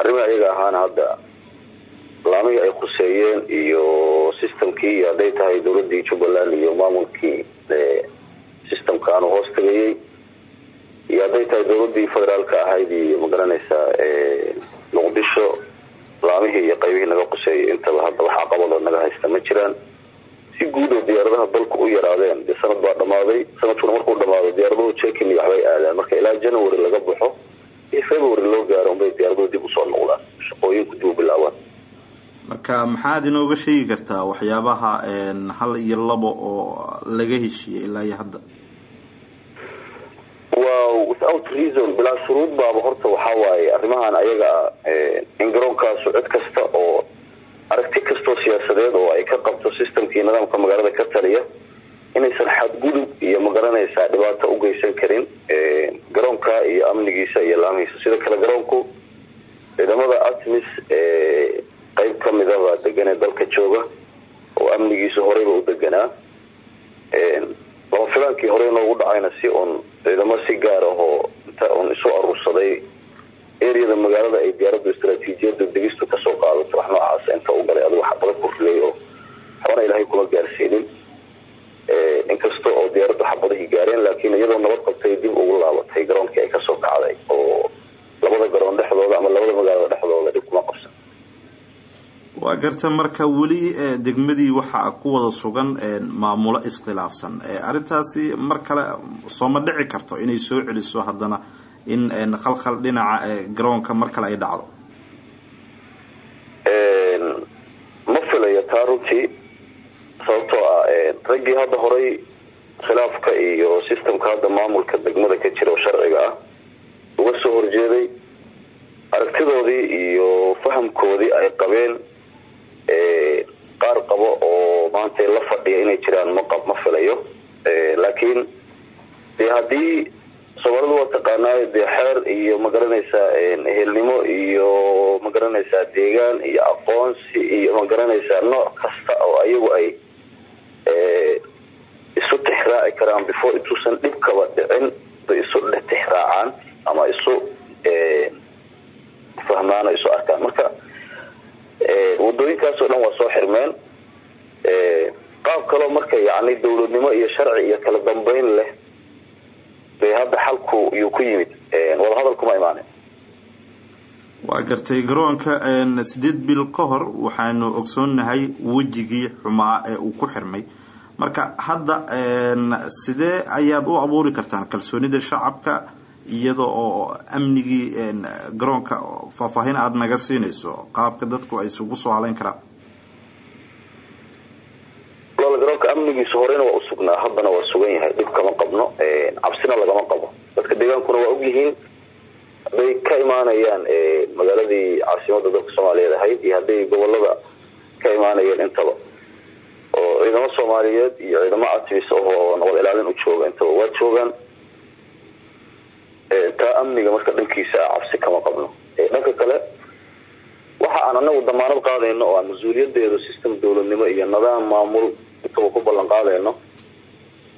arrimi ayaga ahaana hadda laamihii ay khuseeyeen iyo systemkii iyo hadday tahay dowladii jubbaland iyo maamulkii systemkaanu hoos tagayey iyo hadday tahay dowladii federaalka ahayd iyo ma garanaysaa muqdisho laamihii iyo qaybihii naga khuseeyay intaba hadda wax caqabadoo naga haysta ma jiraan si guud oo diyaaradaha dalku u yaraadeen. Dee sanad baa dhamaaday sanadkuna markuu dhamaado diyaaraduhu jekin iyo waxbay aadaan marka ilaa january laga baxo iyo february loo gaaro unbay diyaaraduhu dib u soo noqdaan. Shaqooyinku dib u bilaabaan. Marka maxaad inooga sheegi kartaa waxyaabaha hal iyo labo oo laga heshiiyey ilaa iyo hadda? Waa without reason bilaa shuruud baaba horta waxaa waaye. Arrimahan ayaga in garoonkaasu cid kasta oo aragti kastoo siyaasadeed oo ay ka qabto systemkii nidaamka magaalada ka taliya inaysan xadgudub iyo ma garanaysaa dhibaato u geysan karin garoonka iyo amnigiisa iyo laamihiisa sida kale garoonku ciidamada atmis qayb kamida baa degan ee dalka jooga oo amnigiisa horeyba u deganaa lama filaankii horey noogu dhacayna si uun ciidamo si gaar ahoo inta uun isu aruursaday areada magaalada ay diyaaraddu istraatiijiyada degistu ka soo qaadato wax noocaas inta u galay adigu xabado ku rilay oo waxbana ilaahay kuma gaarsiinin. Inkasta oo diyaaraddu xabadihii gaareen laakiin iyadoo nabad qabtay dib ugu laabatay garoonkii ay ka soo kacday oo labada garoon dhexdooda ama labada magaalada dhexdooda dhib kuma qabsan. Waa garta marka weli degmadii waxaa ku wada sugan maamulo iskhilaafsan. Arrintaasi mar kale sooma dhici karto inay soo celiso haddana in khalkhal dhinaca garoonka mar kale ay dhacdo? Ma filayo taa runtii sababtoo ah raggii hadda horay khilaafka iyo systemka hadda maamulka degmada ka jira oo sharciga ah uga soo horjeeday aragtidoodii iyo fahamkoodii ay qabeen qaar qabo oo maanta la fadhiya inay jiraan ma ma filayo. Laakiin dee haddii soomaalida waa taqaanaayo dee xeer iyo ma garanaysaa ehelnimo iyo ma garanaysaa deegaan iyo aqoonsi iyo ma garanaysaa nooc kasta oo ayagu ay isu tixraaci karaan before intuusan dhibkaba dhicin bay isu tixraacaan ama isu fahmaan isu arkaan. Marka wadooyinkaasoo dhan waa soo xirmeen qaab kaloo marka yani dowladnimo iyo sharci iyo kala dambeyn leh yuu ku yimid. Wadahadal kuma imaanin waa gartay garoonka sideed bil ka hor waxaanu ogsoonnahay wejigii xumaa ee uu ku xirmay. Marka hadda sidee ayaad u abuuri kartaan kalsoonida shacabka iyada oo amnigii garoonka faahfaahin aada naga siinayso qaabka dadku ay isugu soo haleyn karaan? Walaal garoonka amnigiisa horeyna waa usugnaa haddana waa sugan yahay dhib kama qabno cabsina lagama qabo dadka deegaankuna waa ogyihiin. Hadday ka imaanayaan magaaladii caasimada dalka soomaaliyeed ahayd iyo hadday gobollada ka imaanayeen intaba. Oo ciidamo soomaaliyeed iyo ciidamo atmis oo nabad ilaalin u jooga intaba waa joogaan. Taa amniga marka dhankiisa ah cabsi kama qabno. Dhanka kale waxa aan anagu damaanad qaadayno oo aan mas'uuliyadeedu system dowladnimo iyo nidaam maamul intaba ku ballan qaadayno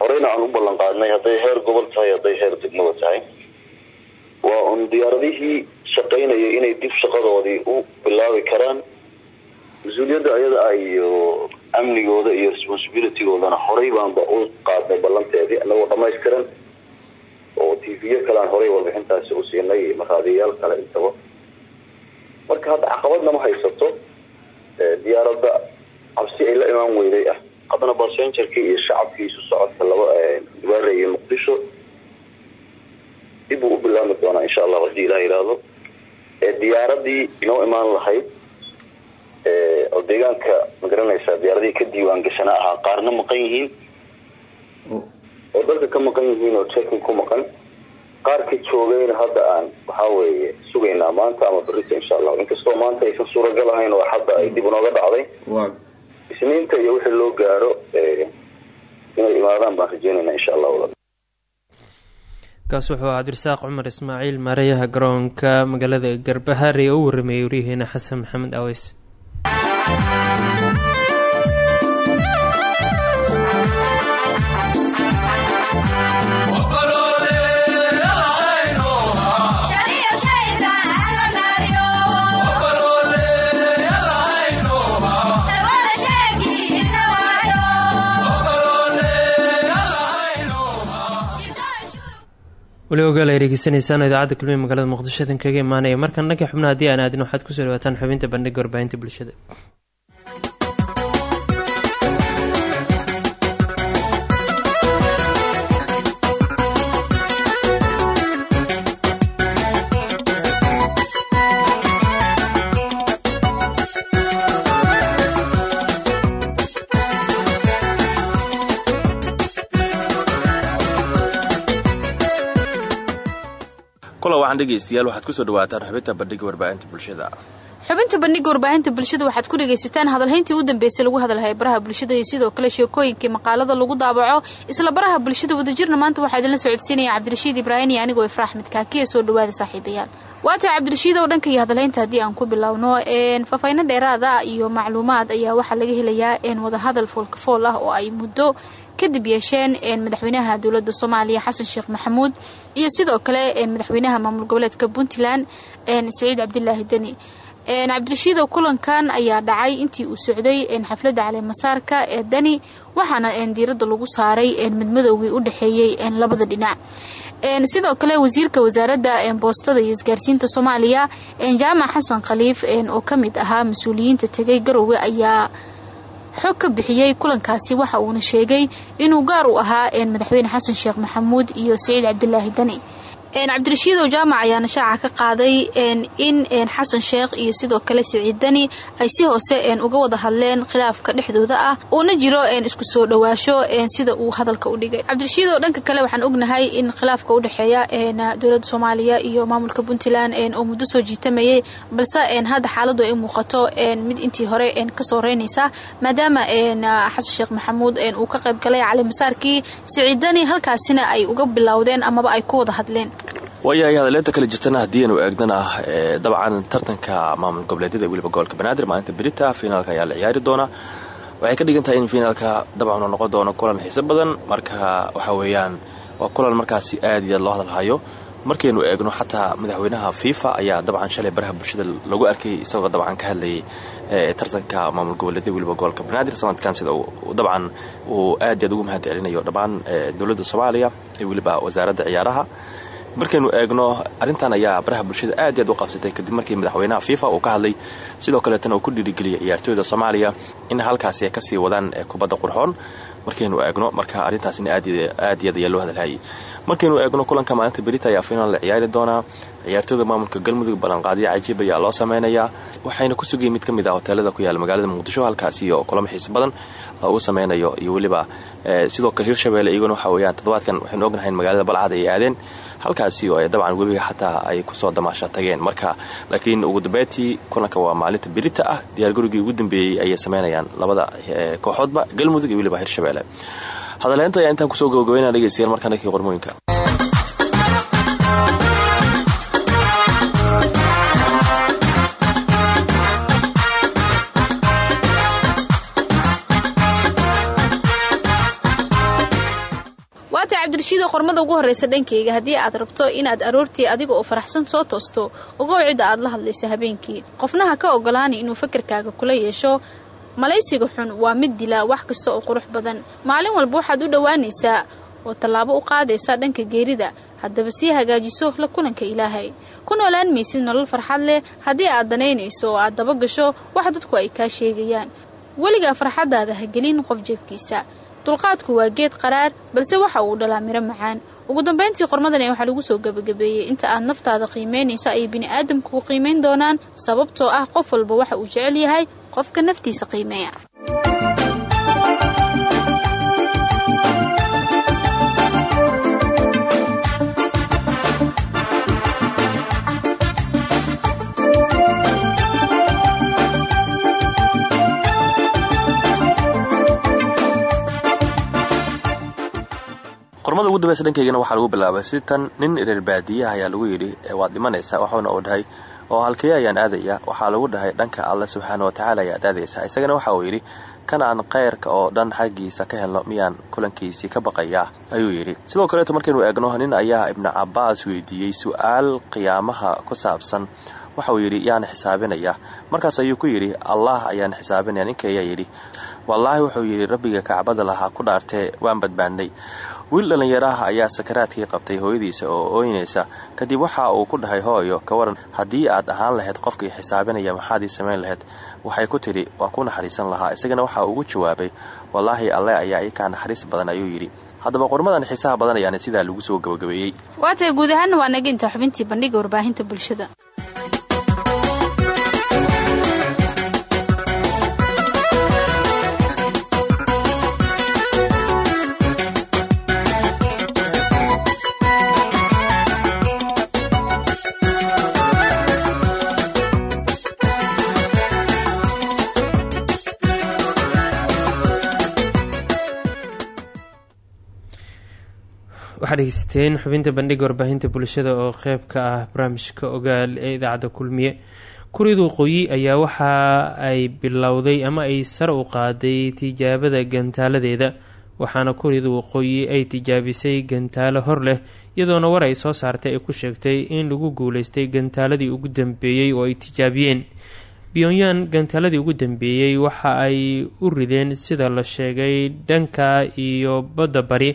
horeyna aan u ballan qaadnay hadday heer gobol tahay hadday heer degmada tahay. Waa un diyaaradihii shaqaynayay inay dib shaqadoodii u bilaabi karaan. Mas'uuliyadda ayada ah iyo amnigooda iyo responsibilitygoodana horey baanba u qaadnay ballanteedii anagoo dhamaystiran oo tv-yo kale aan horey warbixintaasi u siinay iyo maraadiyayaal kale intaba. Marka hadda caqabadna ma haysato diyaaradda cabsi ay la imaan weyday ah haddana basengerkii iyo shacabkii isu socodka laba iyo muqdisho. Dib uu u bilaabmi doonaa insha allahu haddii ilah yidhaahdo diyaaradii inoo imaan lahayd oo deegaanka ma garanaysaa diyaaradihii ka diiwaan gashana ahaa qaarna maqan yihiin. Oo dalka ka maqan yihiin oo checking ku maqan qaarka joogayna hadda aan waxaa weeye sugaynaa maanta ama berita insha allahu. Inkastoo maanta aysan suuragal ahayn oo hadda ay dib inooga dhacday isniinta iyo wixii loo gaaro inay imaadaan baan rajeynayna insha allahu kaas wuxuu cabdirasaaq cumar ismaaciil maareeyaha garoonka magaalada garbahaare oo u warameeyey waryaheena xasan maxamed aweys weli ogaal ay dhegeysanaysaan idaacadda kulmiye magaalada muqdisho idin kaga imaanaya. Markan dhanka xubnaha haddii aan aadin waxaad ku soo dhawaataan xubinta bandhiga warbaahinta bulshada kula wacan dhegaystayaal waxaad ku soo dhawaataan xubinta bandhiga warbaahinta bulshada. Xubinta bandhiga warbaahinta bulshada waxaad ku dhegaysataan hadalhayntii u dambeysay lagu hadalhaya baraha bulshada iyo sidoo kale sheekooyinkii maqaalada lagu daabaco. Isla baraha bulshada wadajirna maanta waxaa idinla socodsiinaya cabdirashiid ibraahim iyo anigoo ifraax midkaakiya soo dhawaada saaxiibayaal. Waata cabdirashiid oo dhanka iyo hadalhaynta haddii aan ku bilowno faafayno dheeraada iyo macluumaad ayaa waxaa laga helayaa wadahadal foolkafool ah oo ay muddo kadib yeesheen madaxweynaha dowladda soomaaliya xasan sheekh maxamuud iyo sidoo kale madaxweynaha maamul goboleedka puntland saciid cabdilaahi deni. Cabdirashiidow kulankan ayaa dhacay intii uu socday xafladda caleemasaarka ee dani waxaana diirada lagu saaray midmadowgii u dhexeeyey labada dhinac. Sidoo kale wasiirka wasaaradda boostada iyo isgaarsiinta soomaaliya jaamac xasan khaliif oo ka mid ahaa mas'uuliyiinta tegay garowe ayaa xog ka bixiyey kulankaasi waxa uuna sheegay inuu gaar u ahaa madaxweyne xasan sheekh maxamuud iyo saciid cabdilaahi dani cabdirashiidow jaamac ayaana shaaca ka qaaday in xasan sheekh iyo sidoo kale siciid dani ay si hoose uga wada hadleen khilaafka dhexdooda ah uuna jiro isku soo dhawaasho sida uu hadalka u dhigay. Cabdirashiidow dhanka kale waxaan ognahay in khilaafka udhexeeya dowladda soomaaliya iyo maamulka puntland oo muddo soo jiitamayay balse hadda xaaladu ay muuqato mid intii hore ka soo reynaysa maadaama xasan sheekh maxamuud uu ka qayb galay calimasaarkii siciid dani halkaasina ay uga bilowdeen amaba ay ku wada hadleen waayahay hadaleynta kale jirtana haddii aanu eegnana dabcan tartanka maamul goboleedyada weliba gobolka banaadir maalinta berita finaalka ayaa la ciyaari doona waxay ka dhigan in finaalka dabcan uu noqon doono kulan xiiso badan. Marka waxa weeyaan waa kulan markaasi aad iyo aad loo hadalhayo. Markaynu eegno xataa madaxweynaha fifa ayaa dabcan shalay baraha bulshada lagu arkay isagoo dabcan ka hadlayay tartanka maamul goboleedyada weliba gobolka banaadir. Sanadkan sida dabcan uu aad aad ugu mahad celinayo dhammaan dowladda soomaaliya iyo weliba wasaaradda ciyaaraha markaynu eegno arrintan ayaa baraha bulshada aad aad u qabsatay kadib markii madaxweynaha fifa uu ka hadlay. Sidoo kaleetana uu ku dhiirigeliyay ciyaartooyda soomaaliya in halkaasi ay ka sii wadaan kubadda qurxoon. Markaynu eegno marka arrintaasina aad aad ayaa loo hadalhayay markaynu eegno kulanka maalinta berita ayaa finaal la ciyaari doonaa. Ciyaartooyda maamulka galmudug ballanqaadyo cajiib ayaa loo sameynayaa waxayna ku sugayay mid ka mid ah hoteelada ku yaalla magaalada muqdisho halkaasi oo kulamo xiis badan loogu sameynayo iyo weliba. Sidoo kale hirshabeelle iyaguna waxa weyaan toddobaadkan waxaynu ognahay magaalada balcad ay aadeen halkaasi oo dabcan webiga xataa ay ku soo damaasha tageen. Marka laakiin ugu dambeyntii kulanka waa maalinta berita ah. Diyaargarigii ugu dambeeyey ayay sameynayaan labada kooxoodba galmudug iyo weliba hirshabeelle. Hadaleynta ayaa intaan ku soo gabagabeynaa dhegeystayaal markaana kii qormooyinka qormada ugu horreysa dhankayga haddii aad rabto inaad aroortii adiga oo faraxsan soo toosto ogow cidda aad la hadlaysa habeenkii. Qofnaha ka ogolaana inuu fakarkaaga kula yeesho. Malaysiga xun waa mid dila wax kasta oo qurux badan. Maalin walba waxaad u dhowaanaysaa oo tallaabo u qaadaysa dhanka geerida. Haddaba sii hagaajiso la kulanka ilaahay. Ku noolaan maysid nolol farxad leh. Haddii aad danaynayso oo aad daba gasho wax dadku ay kaa sheegayaan. Weligaa farxaddaada ha gelin qof jeebkiisa dulqaadku waa geed qaraar balse waxa uu dhalaa miro macaan. Ugu dambeyntii qormadan waxaa lagu soo gabagabeeyey inta aad naftaada qiimeynaysa ayay bini'aadamku qiimeyn doonaan sababtoo ah qof walba waxa uu jecel yahay qofka naftiisa qiimeeya qormada ugu dambaysa dhankaygana waxaa lagu bilaabay si tan nin reer baadiyaha ayaa lagu yidhi waad dhimanaysaa waxuuna uu dhahay oo halkee ayaan aadaya waxaa lagu dhahay dhanka alle subxaana watacaala ayaad aadaysaa isagana waxa uu yidhi kan aan khayrka oo dhan xaggiisa ka helno miyaan kulankiisii ka baqayaa ayuu yidhi. Sidoo kaleeto markaynu eegno nin ayaa ibnu cabaas weydiiyey su'aal qiyaamaha ku saabsan. Waxa uu yidhi yaana xisaabinaya. Markaas ayuu ku yidhi allah ayaan xisaabinaya. Ninka ayaa yidhi wallaahi wuxuu yidhi rabbiga kacbada lahaa ku dhaartee waan badbaadnay wiil dhallinyaraha ayaa sakaraadkii qabtay hooyadiisa oo ooynaysa kadib waxa uu ku dhahay hooyo ka waran haddii aad ahaan lahayd qofkii xisaabinaya maxaad ii samayn lahayd? Waxay ku tidhi waa ku naxariisan lahaa isagana waxa ugu jawaabay wallaahi alle ayaa ii kaa naxariis badan ayuu yidhi. Haddaba qormadan xiisaha badan ayaana sidaa lagu soo gabagabeeyey. Waa tahay guud ahaana waa naga inta xubintii bandhiga warbaahinta bulshada waxaad dhegeysateen xubinta bandhiga warbaahinta bulshada oo qeyb ka ah barnaamijka ogaal ee idaacadda kulmiye. Kuriyada waqooyi ayaa waxa ay bilowday ama ay sare u qaaday tijaabada gantaaladeeda waxaana kuriyada waqooyi ay tijaabisay gantaalo hor leh iyadoona war ay soo saartay ay ku sheegtay in lagu guuleystay gantaaladii ugu dambeeyey oo ay tijaabiyeen. Pyonyan gantaaladii ugu dambeeyey waxa ay u rideen sida la sheegay dhanka iyo badda bari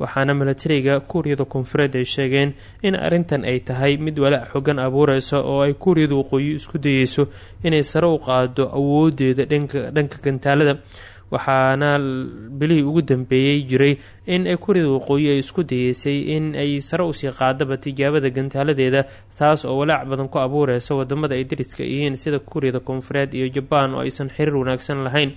waxaana milatariga kuuriyada koonfureed ay sheegeen in arrintan ay tahay mid walaac xogan abuureysa oo ay kuuriyada waqooyi isku dayeyso inay sare u qaado awoodeeda dhanka gantaalada. Waxaana bilihii ugu dambeeyey jiray in kuuriyada waqooyi ay isku dayeysay in ay sare u sii qaadaba tijaabada gantaaladeeda taas oo walaac badan ku abuureysa waddamada ay dariska yihiin sida kuuriyada koonfureed iyo jabaan oo aysan xiriir wanaagsan lahayn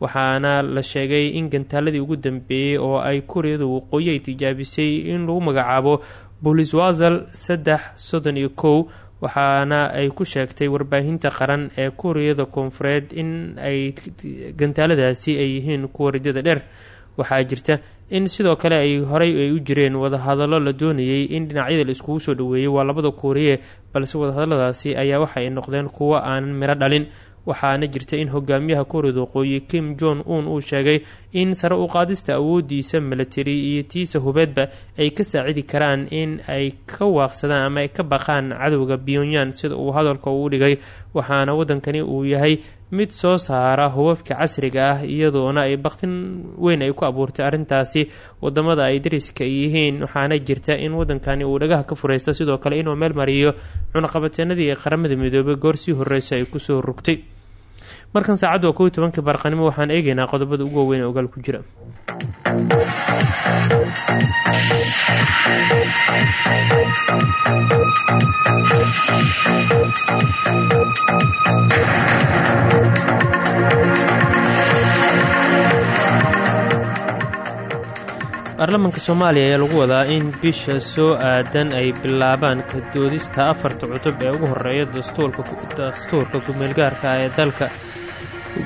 waxaana la sheegay in gantaaladii ugu dambeeyey oo ay kuuriyada waqooyi ay tijaabisay in lagu magacaabo boliswazal saddex soddon iyo kow. Waxaana ay ku sheegtay warbaahinta qaran ee kuuriyada koonfureed in ay gantaaladaasi ay yihiin kuwa ridada dheer. Waxaa jirta in sidoo kale ay horey ay u jireen wadahadallo la doonayay in dhinacyada la iskugu soo dhaweeyey waa labada kuuriye balse wadahadalladaasi ayaa waxa ay noqdeen kuwo aanan miro dhalin waxaana jirta in hogaamiyaha kuuriyada waqooyi kim jon un uu sheegay in sare u qaadista awoodiisa milatari iyo tiisa hubeedba ay ka saacidi karaan in ay ka waaqsadaan ama ay ka baqaan cadowga pyonyan sida uu hadalka uu dhigay waxaana wadankani uu yahay mid soo saara hubabka casriga ah iyadoona ay baktin weyn ay ku abuurtay arrintaasi waddamada ay dariska yihiin. Waxaana jirta in wadankani uu dhagaha ka furaysto sidoo kale inuu meel mariyo cunaqabateenadii qaramada midoobay goor sii horeysa ay ku soo rogtay markan saacaddu waa kow iyo tobankii waxaan eegaynaa qodobada ugu waaweyn ee ogaal ku jira. Baarlamaanka soomaaliya ayaa lagu wadaa in bisha soo aadan ay bilaabaan ka doodista afarta cutub ee ugu horreeya dastuurka kumeelgaarka ee dalka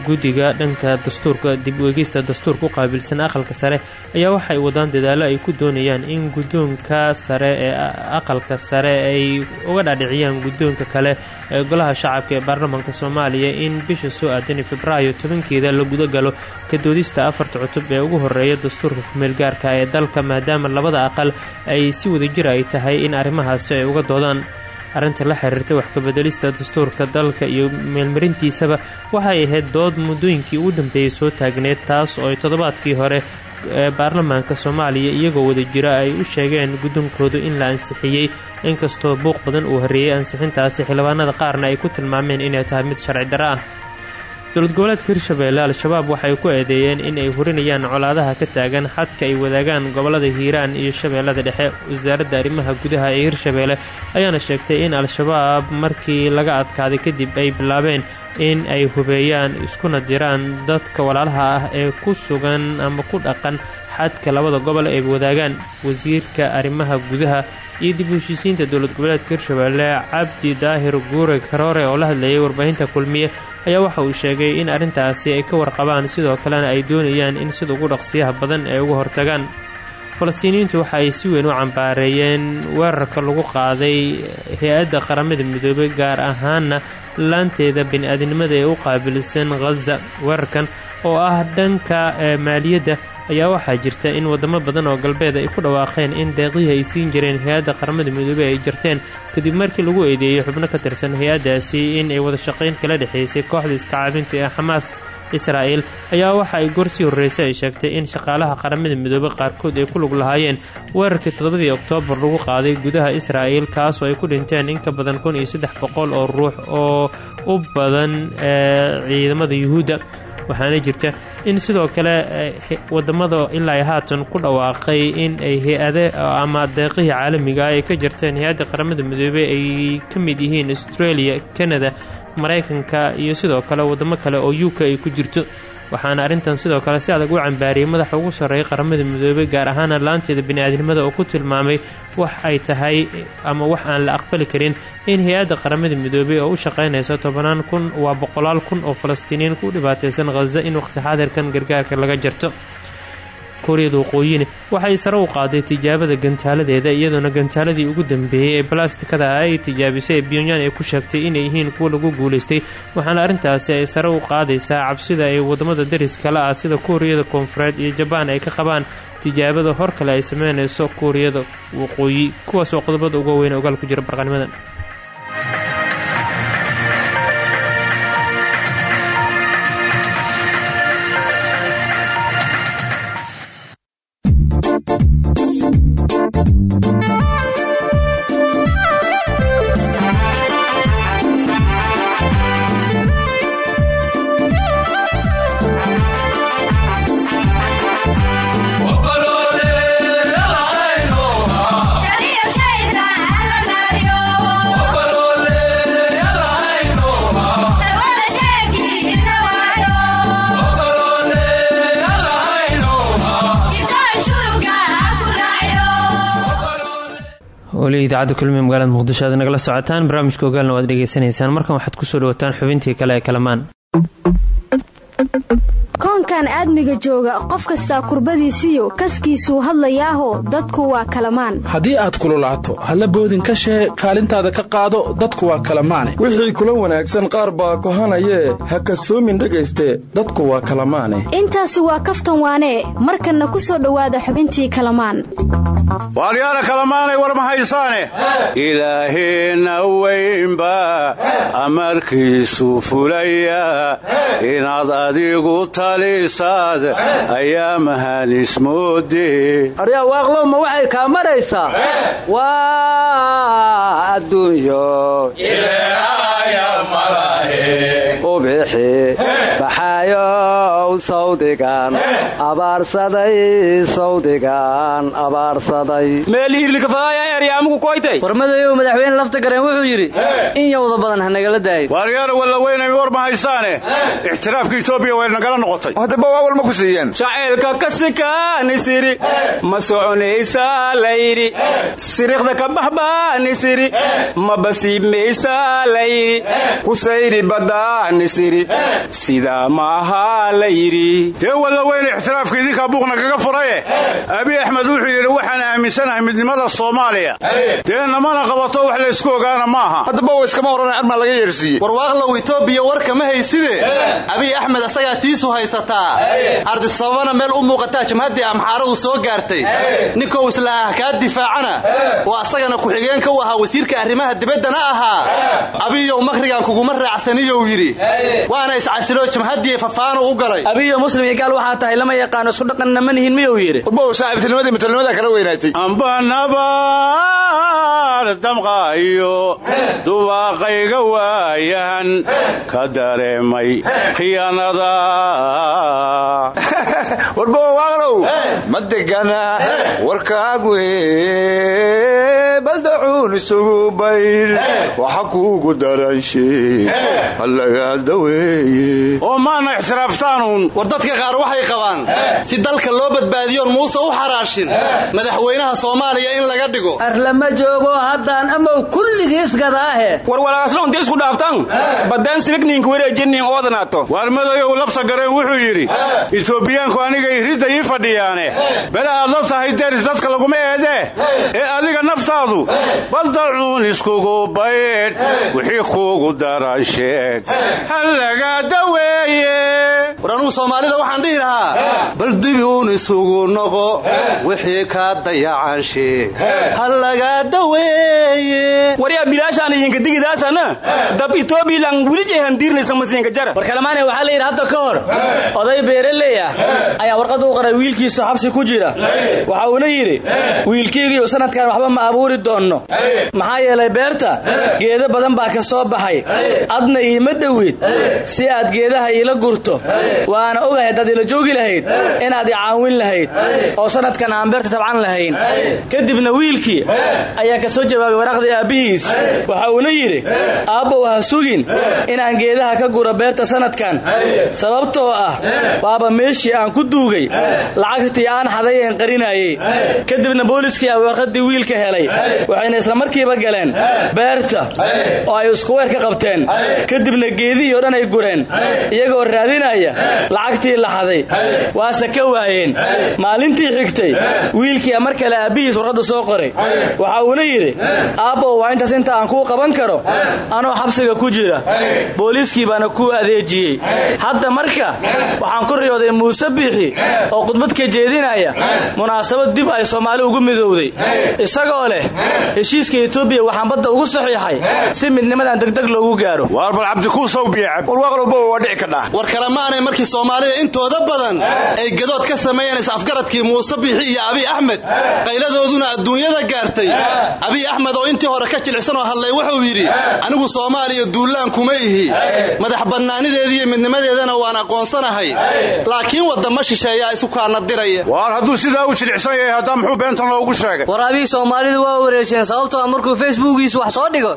guddiga dhanka dastuurka dib u eegista dastuurka u qaabilsan aqalka sare ayaa waxay wadaan dadaallo ay ku doonayaan in guddoonka sare ee aqalka sare ay uga dhaadhiciyaan guddoonka kale ee golaha shacabka ee baarlamaanka soomaaliya in bisha soo aadani februaayo tobankeeda la gudagalo ka doodista afarta cutub ee ugu horreeya dastuurka kumeelgaarka ee dalka maadaama labada aqal ay si wadajir ay tahay in arrimahaasi ay uga doodaan arrinta la xiriirta wax kabedelista dastuurka dalka iyo meelmarintiisaba waxay ahayd dood muddooyinkii ugu dambeeyey soo taagneed taas oo ay toddobaadkii hore ee baarlamaanka soomaaliya iyagoo wada jira ay u sheegeen guddoonkoodu in la ansixiyey inkastoo buuq badan uu horreeyey ansixintaasi xildhibaanada qaarna ay ku tilmaameen inay tahay mid sharci darro ah dowlad goboleedka hirshabeelle al-shabaab waxay ku eedeeyeen in ay hurinayaan colaadaha ka taagan xadka ay wadaagaan gobollada hiiraan iyo shabeellada dhexe. Wasaaradda arrimaha gudaha ee hirshabeelle ayaana sheegtay in al-shabaab markii laga adkaaday kadib ay bilaabeen in ay hubeeyaan iskuna diraan dadka walaalaha ah ee ku sugan ama ku dhaqan xadka labada gobol ay wadaagaan wasiirka arrimaha gudaha iyo dib u heshiisiinta dowlad goboleedka hirshabeelle cabdi daahir guure karoore oo la hadlayay warbaahinta kulmiye ayaa waxa uu sheegay in arrintaasi ay ka warqabaan sidoo kalena ay doonayaan in sida ugu dhaqsiyaha badan ay uga hortagaan. Falastiiniyiintu waxa ay si weyn u cambaareeyeen weerarka lagu qaaday hay'adda qaramada midoobay gaar ahaana laanteeda bini-aadinimada ee u qaabilsan khaza weerarkan oo ah dhanka maaliyadda ayaa waxaa jirta in wadamo badan oo galbeed ay ku dhawaaqeen in deeqihii ay siin jireen hay'adda qaramada midoobey ay jarteen kadib markii lagu eedeeyey xubno ka tirsan hay'addaasi in ay wada shaqayn kala dhexaysay kooxda iska caabinta ee xamaas israa'el ayaa waxa ay gorsii horreysay ay sheegtay in shaqaalaha qaramada midoobey qaarkood ay ku lug lahaayeen. Weerarkii toddobadii oktoobar lagu qaaday gudaha israa'el kaasoo ay ku dhinteen in ka badan kun iyo saddex boqol oo ruux oo u badan ciidamada yuhuudda waxaana jirta in sidoo kale waddamada ilaa haatan ku dhawaaqay in ay hay'ade ama deeqihii caalamiga ah ay ka jirteen. Hay'adda qaramada midoobey ay ka mid yihiin australia canada maraykanka iyo sidoo kale wadamo kale oo u k ay ku jirto waxaana arrintan sidoo kale si adag u cambaariyey madaxa ugu sarreeyay qaramada midoobey gaar ahaana laanteeda bini-aadnimada oo ku tilmaamay wax ay tahay ama wax aan la aqbali karin in hay'adda qaramada midoobey oo u shaqaynaysa tobanaan kun waa boqolaal kun oo falastiiniyiin ku dhibaataysan khaza in waqti xaadirkan gargaarka laga jarto kuuriyada waqooyine waxay sare u qaaday tijaabada gantaaladeeda iyadoona gantaaladii ugu dambeeyey ee balastikada ay tijaabisay ee pyonyan ay ku sheegtay inay yihiin kuwo lagu guulaystay waxaana arrintaasi ay sare u qaadaysaa cabsida ay waddamada dariskala ah sida kuuriyada koonfureed iyo jabaan ay ka qabaan tijaabada hor kale ay sameynayso kuuriyada waqooyi kuwaas oo qodobada uga weyn ogaal ku jira barqanimadan idaacadda kulmiye magaalada muqdisho aad nagala socotaan barnaamijka ogaalna waad dhegaysanaysaan markan waxaad ku soo dhawataan xubintii kale ee kalamaan koonkan aadmiga jooga qof kastaa kurbadiisiyo kaskiisuu hadlayaaho dadku waa kalamaan. Haddii aad kululaato halla boodin ka shee kaalintaada ka qaado dadku waa kalamaane. Wixii kula wanaagsan qaar baa kohanayee ha kasoomin dhegayste dadku waa kalamaane. Intaasi waa kaftan waanee markanna ku soo dhowaada xubintii kalamaan. Waaryaala kalamaanay war ma haysaane ilaaheenna weynba amarkiisu fulaya inaad adigu talisaad ayaa mahanismoode aryaa waaqlow ma waxay kaa maraysaa waa adduunyo ubixi baxaayow sawdigan abaarsaday sawdigan abaarsaday. Warmadayow madaxweyne lafta gareen wuxuu yidhi in yowda badan ha nagala daayin waaryaara walla weynay war ma haysaane ixtiraafka etoobiya way nagala noqotay. Haddaba waa wal ma ku siiyeen. Jacaylka ka sikaanisiri ma soconaysaa layidhi siriqda ka baxbaanisiri ma basiibmaysaa layidhi kusayri badaanisiri sidaa ma ahaa la yidhi. Dee walla weyne ixtiraafka idinkaa buuq nagaga furaye. Abi axmed wuxuu yidhi waxaan aaminsanahay midnimada soomaaliya. Dee namana qabato wax laysku ogaana maaha haddaba wa iskama odhana armaa laga yeersiiye warwaaqlow itoobiya warka ma hayside? Abiy axmed asagaa tiisu haysataa? Ardisababana meel u muuqataa jamhaddii amxaaradu soo gaartay. Ninkou isla ah kaa difaacana. Oo asagana ku-xigeenka u ahaa wasiirka arrimaha dibaddana ahaa. Abiyow makrigan kuguma raacsaniyow yidhi waana iscasiloo jamhaddii fafaanu u galay. Abiyo muslim iyo gaal waxaa tahay lama yaqaano isku dhaqanna ma nihin miyuu yidhi udbow saaxiibtinimadii mitolnimadaa kala weynaatay. Amba nabad waxaan damqaayo dubaaqayga waayahan ka dareemay khiyaanada. [laughs] Warbowaaqlow ma degana warkaagu baldacuun isugu bayr. Waxa kuugu daranshe oo maana ixtiraaftaanun war dadka qaar waxay qabaan si dalka loo badbaadiyoon muuse u xaraashin madaxweynaha soomaaliya in laga dhigo. Arlama joogo haddaan amow kulligiis gadaahe. War walaasna unta isku dhaaftan baddaan siligniinka wareejinin oodanaato waar madayow lafta gareen wuxuu yidhi itoobiyaanku aniga iridda ii fadhiyaane. Bele aad la tahay deris dadka laguma eedee ee. Adiga naftaadu baldacuun iskugu baydh wixii kuugu weeye war anugu soomaalida waxaan dhihi lahaa bal dibiuun isugu noqo wixii kaa dayacan sheeg hallagaada weeye waryaa bilaashaan idinka digidaasana dab itoobiyalan welijehan diirnaysa masiinka jara. Warkalamaane waxaa layidhi hadda ka hor oday beeraley ah ayaa warqad u qoray wiilkiisa xabsi ku jira. Waxa uuna yidhi wiilkaygiiu sanadkan waxba ma abuuri doonno. Maxaa yeelay beerta geedo badan baa ka soo baxay. Adna iima dhowid si aad geedaha iila gurto waana ogahay haddaad ila joogi lahayd inaad i caawin lahayd oo sanadkan aan beerta tabcan lahayn. Kadibna wiilkii ayaa ka soo jawaabay waraqdii aabbihiis waxa uuna yidhi aabbow ha sugin inaan geedaha ka guro beerta sanadkan. Sababtoo ah waaba meeshii aan ku duugay. Lacagtii aan xaday een qarinayey kadibna booliskii a warqadii wiilka helay. Waxayna isla markiiba galeen beerta oo ay iskuweer ka qabteen kadibna geedihii oo dhan ay gureen. Iyagoo raadinaya lacagtii la xaday waase ka waayeen. Maalintii xigtay. Wiilkii mar kale aabbihiis warqadda soo qoray. Waxa uuna yidhi aabbow waa intaas inta aan kuu qaban karo. Anoo xabsiga ku jira. Booliiskii baana kuu adeejiyey. Hadda marka waxaan ku riyooday muuse biixi oo khudbad jeedinaya. Munaasabad dib ay soomaali ugu midowday. Isagoo leh heshiiska etoobiya waxaan badda ugu saxiixay si midnimadan degdeg loogu gaaro waar bal cabdikuusow biicab. Warwaaqlowba waa dhici kadhaa war kale maanay markii soomaalida intooda badan ay gadood ka samaynaysa afgaradkii muuse biixi iyo abiy axmed. Qayladooduna adduunyada gaartay. Abiy axmed oo intii hore ka jilicsan oo hadlay wuxuu yidhi anigu soomaaliya duullaan kuma ihi. Madax bannaanideediiyo midnimadeedana waan aqoonsanahay. Laakiin waddama shisheeyaa isu kaana diraya. Waar hadduu sidaa u jilicsan yahay haddaa muxuu beentan loogu sheegay? War soomaalidu waa wareejeen sababtoo markuu facebookiisu wax soo dhigo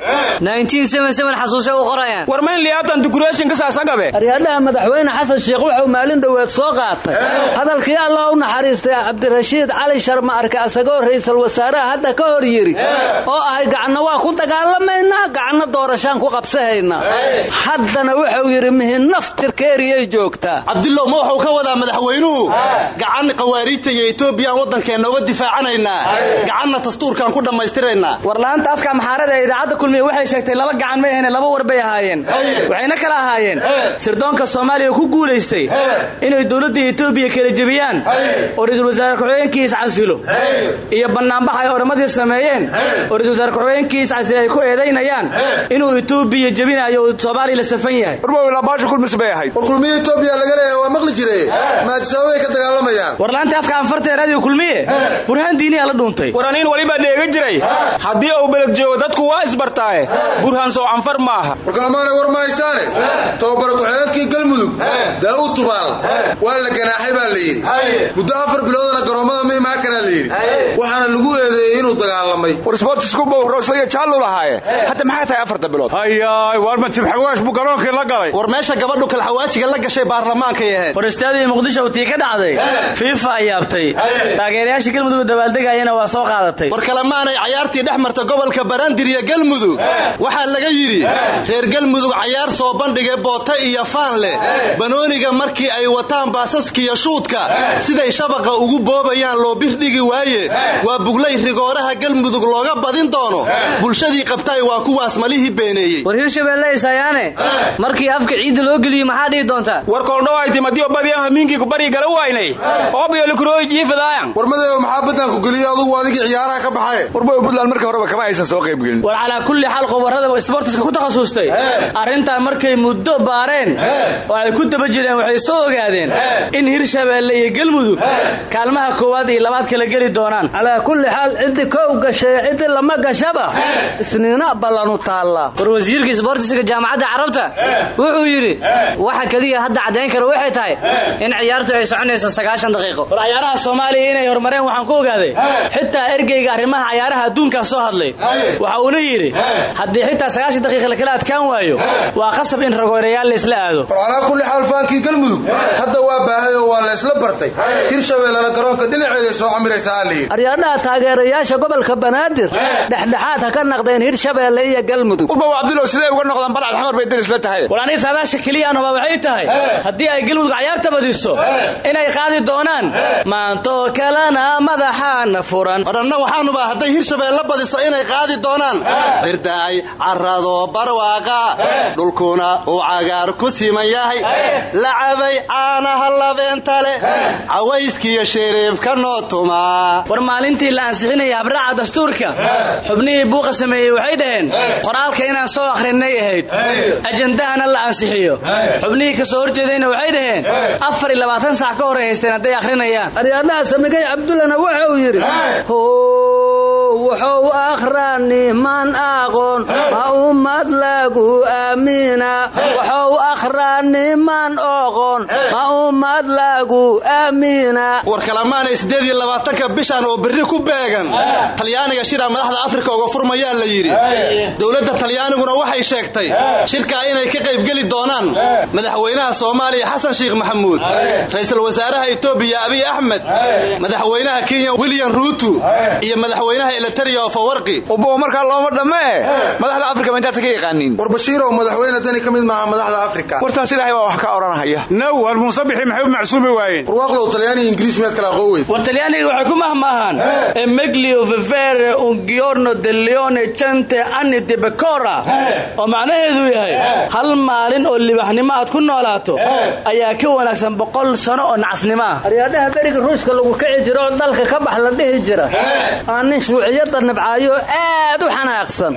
xasuusay u qorayaan aryadhaha madaxweyne xasan sheekh wuxuu maalin dhoweed soo qaatay. Hadalkii allah u naxariistay cabdirashiid cali sharma arka asagoo ra'iisul wasaaraha hadda ka hor yidhi oo ahay gacanna waa ku dagaalamaynaa gacanna doorashaan ku qabsahaynaa haddana wuxuu yidhi mihinaftirkeeriyay joogtaa. Cabdullow ma wuxuu ka wadaa madaxweynuhu? Gacan qawaariijta iyo etoobiyaan waddankeenna uga difaacanaynaa. Gacanna dastuurkaan ku dhammaystiraynaa. Warlaanta afka maxaarada ee idaacadda kulmiya waxay sheegtay laba gacan may ahayne laba war bay ahaayeen waxayna kala ahaayeen. Sirdoonka soomaaliya ku guulaystay inay dowladda etoobiya kala jebiyaan. Oo ra'iisul wasaare ku-xigeenkii iscasilo iyo bannaanbax ay oramadii sameeyeen oo ra'isul wasaare ku-xigeenkii iscasilo ay ku eedaynayaan inuu etoobiya jebinayo oo soomaaliya la safan yahay. Warbawilabaasha kulmis bay ahayd. War kulmiya etoobiya laga leeyahay waa maqli jire maadisababay ka dagaalamayaan. Warlaanta afka anfarta ee raadiyo kulmiye burhaan diiniyaa la dhuuntay. War aniin weliba dheega jiray. Haddii uu beled joogo dadku waa isbartaaye. Burhaan sow anfar maaha warkalamaanay war mahaysaane tababara ku-xigeenkii galmudug. Daa'uud tubaal. Waa la ganaaxay baa la yidhi. Muddo afar biloodana garoommada ma imaan karaa la yidhi. Waxaana lagu eedeeyey inuu dagaalamay. War sboortisku bowrosaiyo jaallu lahaaye hadda maxay tahay afarta bilood? Hayaay waar matib xawaash buu garoonkii la galay? War meesha gabadhu kalxawaajiga la gashay baarlamaankay ahayd. War istaadii muqdisho tii ka dhacday fiifa ayaabtay. Taageerayaashii galmudug dabaaldegayana waa soo qaadatay. War kalemaanay cayaartii dhex marta gobolka barandir iyo galmudug. Waxaa laga yidhi reer galmudug cayaar soo bandhigay boota iyo faan leh. Banooniga markii ay wataan baasaskiiyo shuudka siday shabaqa ugu boobayaan loo birdhigi waaye. Waa buglay rigooraha galmudug looga badin doono. Bulshadii qabtay waa kuwaas malihii beeneeyey. War hirshabeelle isayaane markii afka ciidda loo geliyey maxaa dhihi doontaa war koldhoaytimadiyo badiyan hamiinkii kubari gala waynay obyolikurooy jiifadaayan war madeew maxaa baddaan ku geliyo adugu? Adigii ciyaaraha ka baxaye warboy buntland marka horeba kama aysan soo qaybgelin. War calaa kulli xaal qobarrada isboortiska ku takhasustay arrintan markay muddo baareen oo ay ku daba jireen waxay soo ogaadeen in hirshabeelle iyo galmudug kaalmaha koowaad iyo labaad kala geli doonaan. Calaa kulli xaal ciddi kow gashay ciddi lama gashaba. Isniina ballanu taallaa war wasiirka isboortiska jaamacadda carabta wuxuu yidhi waxa keliya hadda caddayn kara waxay tahay in ciyaartu ay soconayso sagaashan daqiiqo. War cayaaraha soomaaliya inay horumareen waxaan ku ogaaday xitaa ergeyga arrimaha cayaaraha adduunkaa soo hadlay. Waxa uuna yidhi haddii xitaa sagaashan daqiiqa lakala adkaan waayo waa qasab in ragooreyaal laysla aado. War calaa kulli xaal faankii galmudug hadda waa baahay oo waa la ysla bartay hirshabeellena garoonka dhinaceeday soo camiraysaa layidhi aryaadhaha taageerayaasha gobolka banaadir dhexdhexaad ha ka naqdeen hirshabeelle iyo galmudug uba cabdulow siday uga noqdaan balcad xamar bay deris la tahay? War aniga saadaasha keliyaanuba waxay tahay haddii ay galmudug cayaarta badiso inay qaadi doonaan maantoo kalena madaxaana furan. Odhanna waxaanuba hadday hirshabeelle badiso inay qaadi doonaan. Cirdaay carrado barwaaqa dhulkuna uu cagaar ku siman yahay. Lacabay caanaha labeenta leh cawayskiyo shiriibka noo tumaa. War maalintii la ansixinaya habraaca dastuurka. Xubnihii buuqa sameeyey waxay dhaheen qoraalka inaan soo akhrinay ahayd. Ajandahana la ansixiyo. Xubnihii ka soo horjeedayna waxay dhaheen afar iyo labaatan sac ka hor ay haysteen hadday akhrinayaan. Aryaadhaha samigay cabdullana wuxuu yidhi wuxuu akhrani man aqoon ma ummad lagu aamina wuxuu akhrani man oqon ma ummad lagu aamina. War kalamaanay siddeed iyo labaatanka bishan oo berri ku beegan talyaaniga shira madaxda afrika uga furmayaa la yidhi. Dowladda talyaaniguna waxay sheegtay shirkaa inay ka qaybgeli doonaan madaxweynaha soomaaliya xasan sheekh maxamuud ra'iisul wasaaraha etoobiya abiy axmed madaxweynaha kenya william ruutu iyo madaxweynaha elitaria oo fawarqi. Ubo markaa looma dhammee? Madaxda afrika ma intaadsa ka yaqaaniin madaxweyne dani ka mid maaha madaxda afrika. Wartaas ilaahay baa wax ka odhanahaya naw war muusabixi maxay u macsuumi waayeen? Warwaaqlow talyaaniga ingiriis meed kala aqoon weyd? War talyaaniga waxay ku mahmaahaan emeglio vivere un giorno de leone cente anni de becora. Oo macnaheedu yahay hal maalin oo libaxnimo aad ku noolaato ayaa ka wanaagsan boqol sano oo nacasnimo. Ah beriga ruushka lagu kici jiro oo dalka ka bax la dhihi jira. Aa nin nabcaayo aad u xanaaqsan.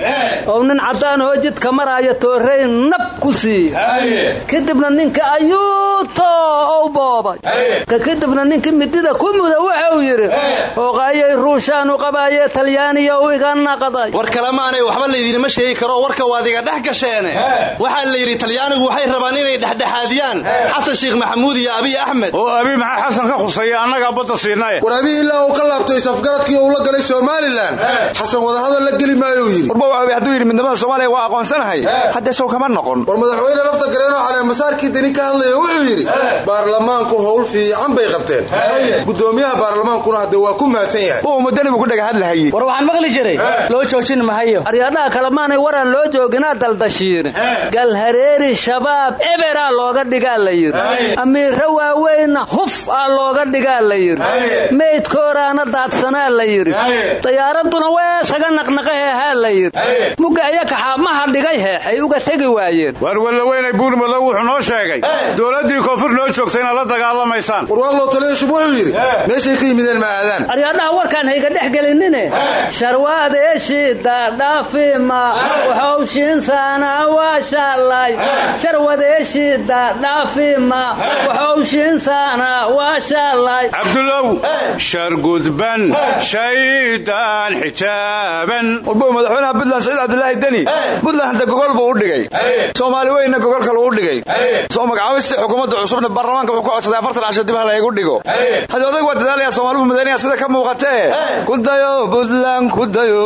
Oo nin caddaan oo jidka maraayo toorey nab ku siiya kadibna ninka ayuuto ou boobay. Kadibna ninka midida ku muda wuxuu yidhi ooqaayay ruushaanu qabaaye talyaaniyow iga naqday war kalemaanay waxba laydinima sheegi karo warka waad iga dhex gasheene. Waxaa la yidhi talyaanigu waxay rabaan inay dhexdhexaadiyaan. Xasan sheekh maxamuud iyo abiy axmed. Oo abi maxaa xasan ka khusaya annagaa badda siinaye war abi ilaa uu ka laabto isafgaradkii uu la galay somalilan xasan wadahadal la geli maayo uu yidhi. Warbow abi hadduu yidhi midnimada soomaaliya waa aqoonsanahay sow kama noqon. War madaxweyne lafta gareenoo xalee masaarkii dani ka hadlaya wuxuu yidhi baarlamaanku howl fiican bay qabteen. Gudoomiyaha baarlamaankuna hadde waa ku mahadsan yahay. Uu mudani buu ku dhaga hadlahayey war waxaan maqli jiray loo joojin mahayo aryaadhaha kalemaanay waraan loo jooginaa daldashiine galhareeri shabaab eberaa looga dhigaa la yidhi. Amiirra waaweynna huf aa looga dhigaa la yidhi. Meydkooraana daadsanaa la yidhi. Dayaaraduna weesaga naqnaqaheehaa la yidhi. Mugaya kaxaamaha dhigay heexay uga tegi waayeen. Waar wallaweynay buurmadow wuxuu noo sheegay. Dowladdii koonfur noo joogta inaad la dagaalamaysaan warwaaqlow taliyashub wuxuu yidhi. Meeshay ka yimideen ma aadaan aryaadhaha warkaan hayga dhex gelinine. Sharwadeeshida dhaafima waxowshiinsaana waa shaalay sharwadeeshida dhaafima waxowshiinsaana waa shaalay cabdulow shargudban shaydaan xijaaban. Warbow madaxweynaha buntland saciid cabdilaahi deni. Buntland hadda gogol buu dhigay. Soomaali weynna gogol kale u dhigay. Soo magacaabistii xukuumadda cusubna baarlamaanka wuxuu ku codsaday afartan cashir dib ha laygu dhigo. Odag waa dadaalaya soomaalibu madaniya sida ka muuqatee? Ku dayo buntland ku dayo.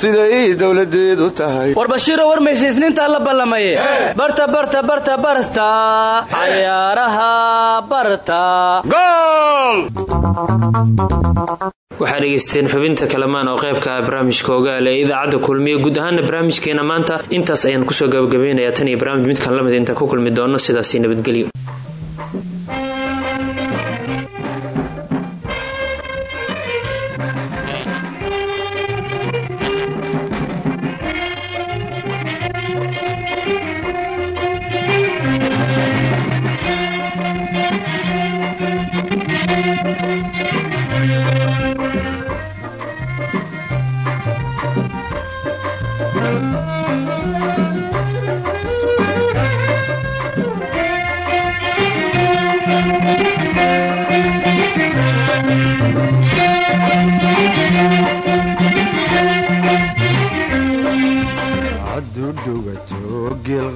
Siday dowladeedu tahay. War bashiiro warmaysa isniintaa la ballamaye barta barta barta barta. Cayaaraha barta. Gool waxaa dhegaysteen xubinta kalamaan oo qaybka ah barnaamijka ogaal ee idaacadda kulmiye guud ahaana barnaamijkeena maanta. Intaas ayaan ku soo gabagabaynayaa tan iyo barnaamij midkan la mid intaan ku kulmi doono sidaasi nabadgelyo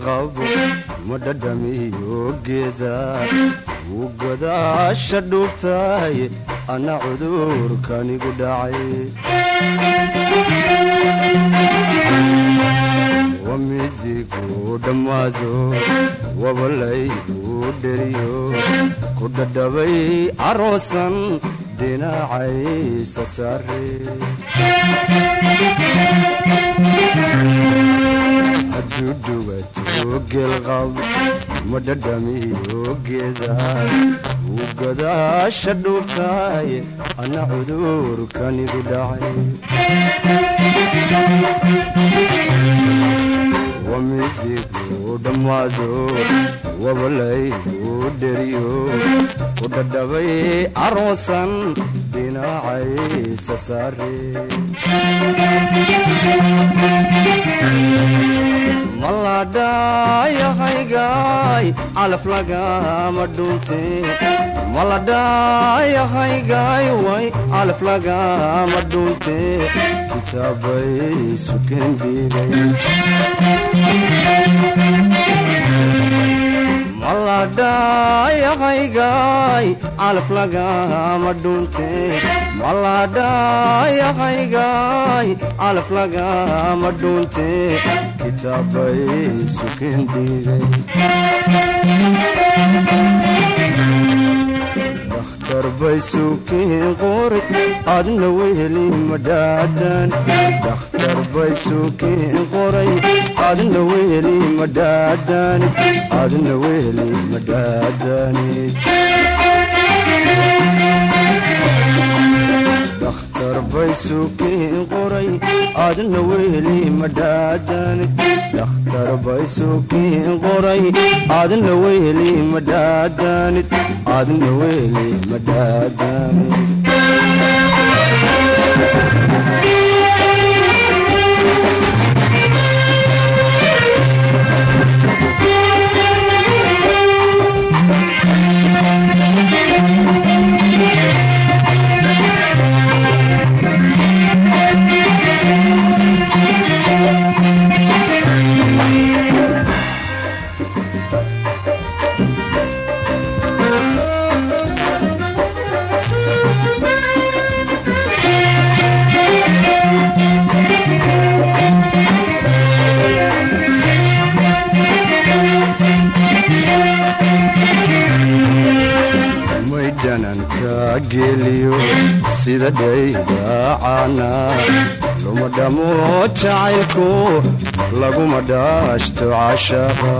geelqabo ma dhadhamiyo geeda wuu godaasha dhuubtahay anna cudurkanigu dhacay wamidigu dhammaado wabalaygu dheriyo ku dhadhabay caroosan dhinacaysa saare geelqab ma dhadhamiyo geeda wuu godaasha dhuubtahay anna cudurkanigu dhacay wamidigu dhammaado wabalaygu dheriyo ku dhadhabay caroosan dhinacaysa saare maladhayahaygaay calaf lagama dhunte maladhayahaygaay way calaf lagama dhunte kitaabay suken dhiigay maladhayahaygaay calaf lagama dhunte maladhayahaygaay calaf lagama dhunte kitaabay suken dhiigay dakhtar bay suken qori adna weheli madhaadan dakhtar bay suken qoray adna weheli madhaadanid adna weheli madhaadanid dakhtar bay suken qoray adna weheli madhaadanid dakhtar bay suken qoray adna weheli madhaadanid sida dhaydaacana luma dhamo jacaylku laguma dhaashto cashaqa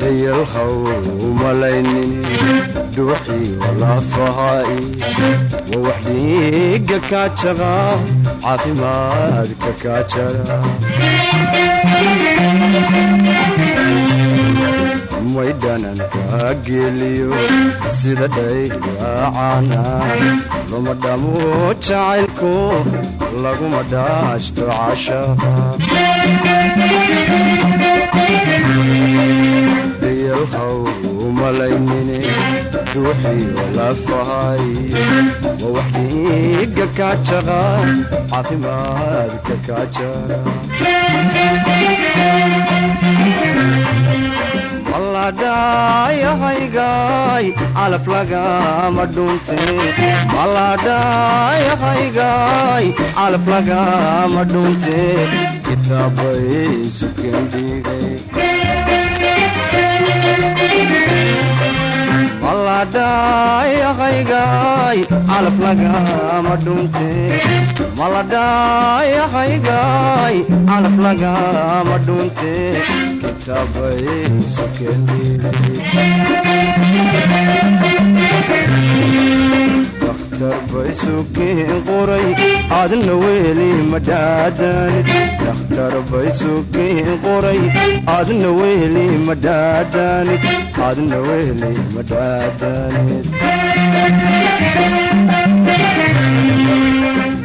dayalhaw malaynin dhuuxii walaafahaai wa wax dhiiga kaajaqa caafimaadka kaajara geliyo sida dhaydaacana luma dhamo jacaylku laguma dhaashto cashaqa dayalhaw malaynine duuxii walaafahay wa wax kaajaqa caafimaadka maladhayahaygaay calaf lagama dhunte maladhayahaygaay calaf lagama dhunte kitaabay maladhayahaygaay calaf lagama dhunte maladhayahaygaay calaf lagama dhunte kitaabay suken dakhtar bay suken qoray adna weheli madhaadanid dakhtar bay suken qoray adna weheli madhaadanid adna weheli madhaadanid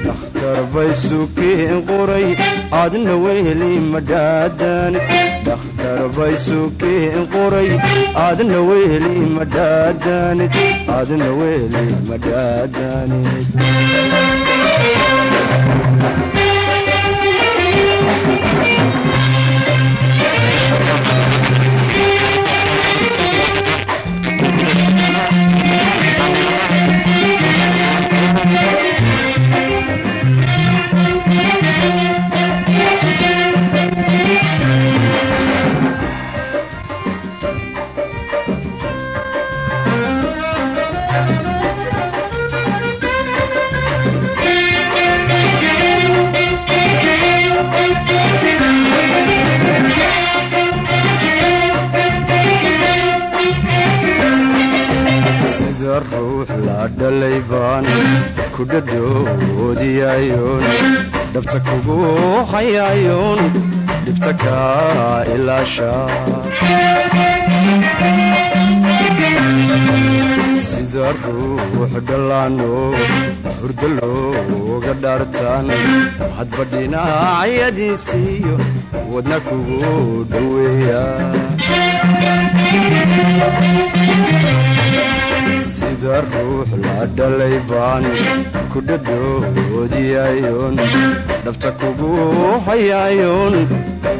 dakhtar bay suken qoray adna weheli madhaadanid dakhtar bay suken qoray adna weheli madhaadanid adna weheli madhaadanid dhalay baan ku dhadhoodiyayoon dhabta kugu hayayoon dhibta kaa ilaasha sida ruux dhallaano hurdo looga dhaartaan hadba dhinacyadiisiiyo wadna kugu dhoweeya sida ruux la dhalay baan ku dhadhoodiyayoon dhabta kugu hayayoon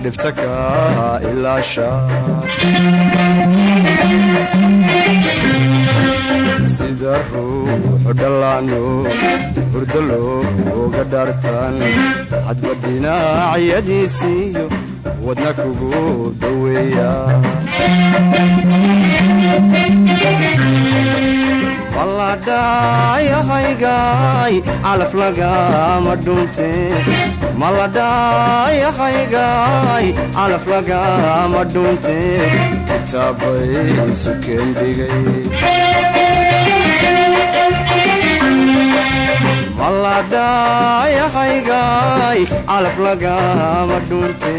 dhibta kaa ilaasha sida ruux dhallaano hurdo looga dhaartaan hadba dhinacyadiisiiyo wadna kugu dhoweeya maladhayahaygaay calaf lagama dhunte maladhayahaygaay calaf lagama dhunte kitaabay sukeen dhigay maladhayahaygaay calaf lagama dhunte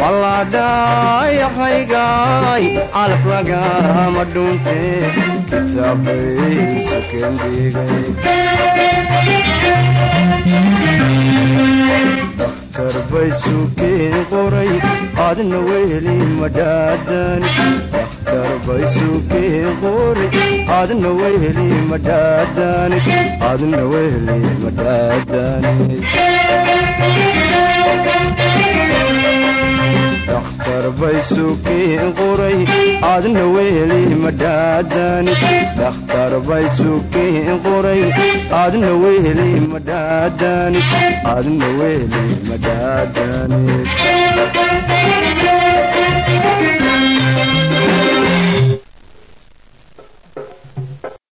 maladhayahaygaay calaf lagama dhunte kitaabay sukeen dhigay dakhtar bay sukeen qoray adna weli madhaadan dakhtar bay sukeen qoray adna weli madhaadanid adna weli madhaadanid dakhtar bay sukeen qoray adna weli madhaadanid dakhtar bay sukeen qoray adna weli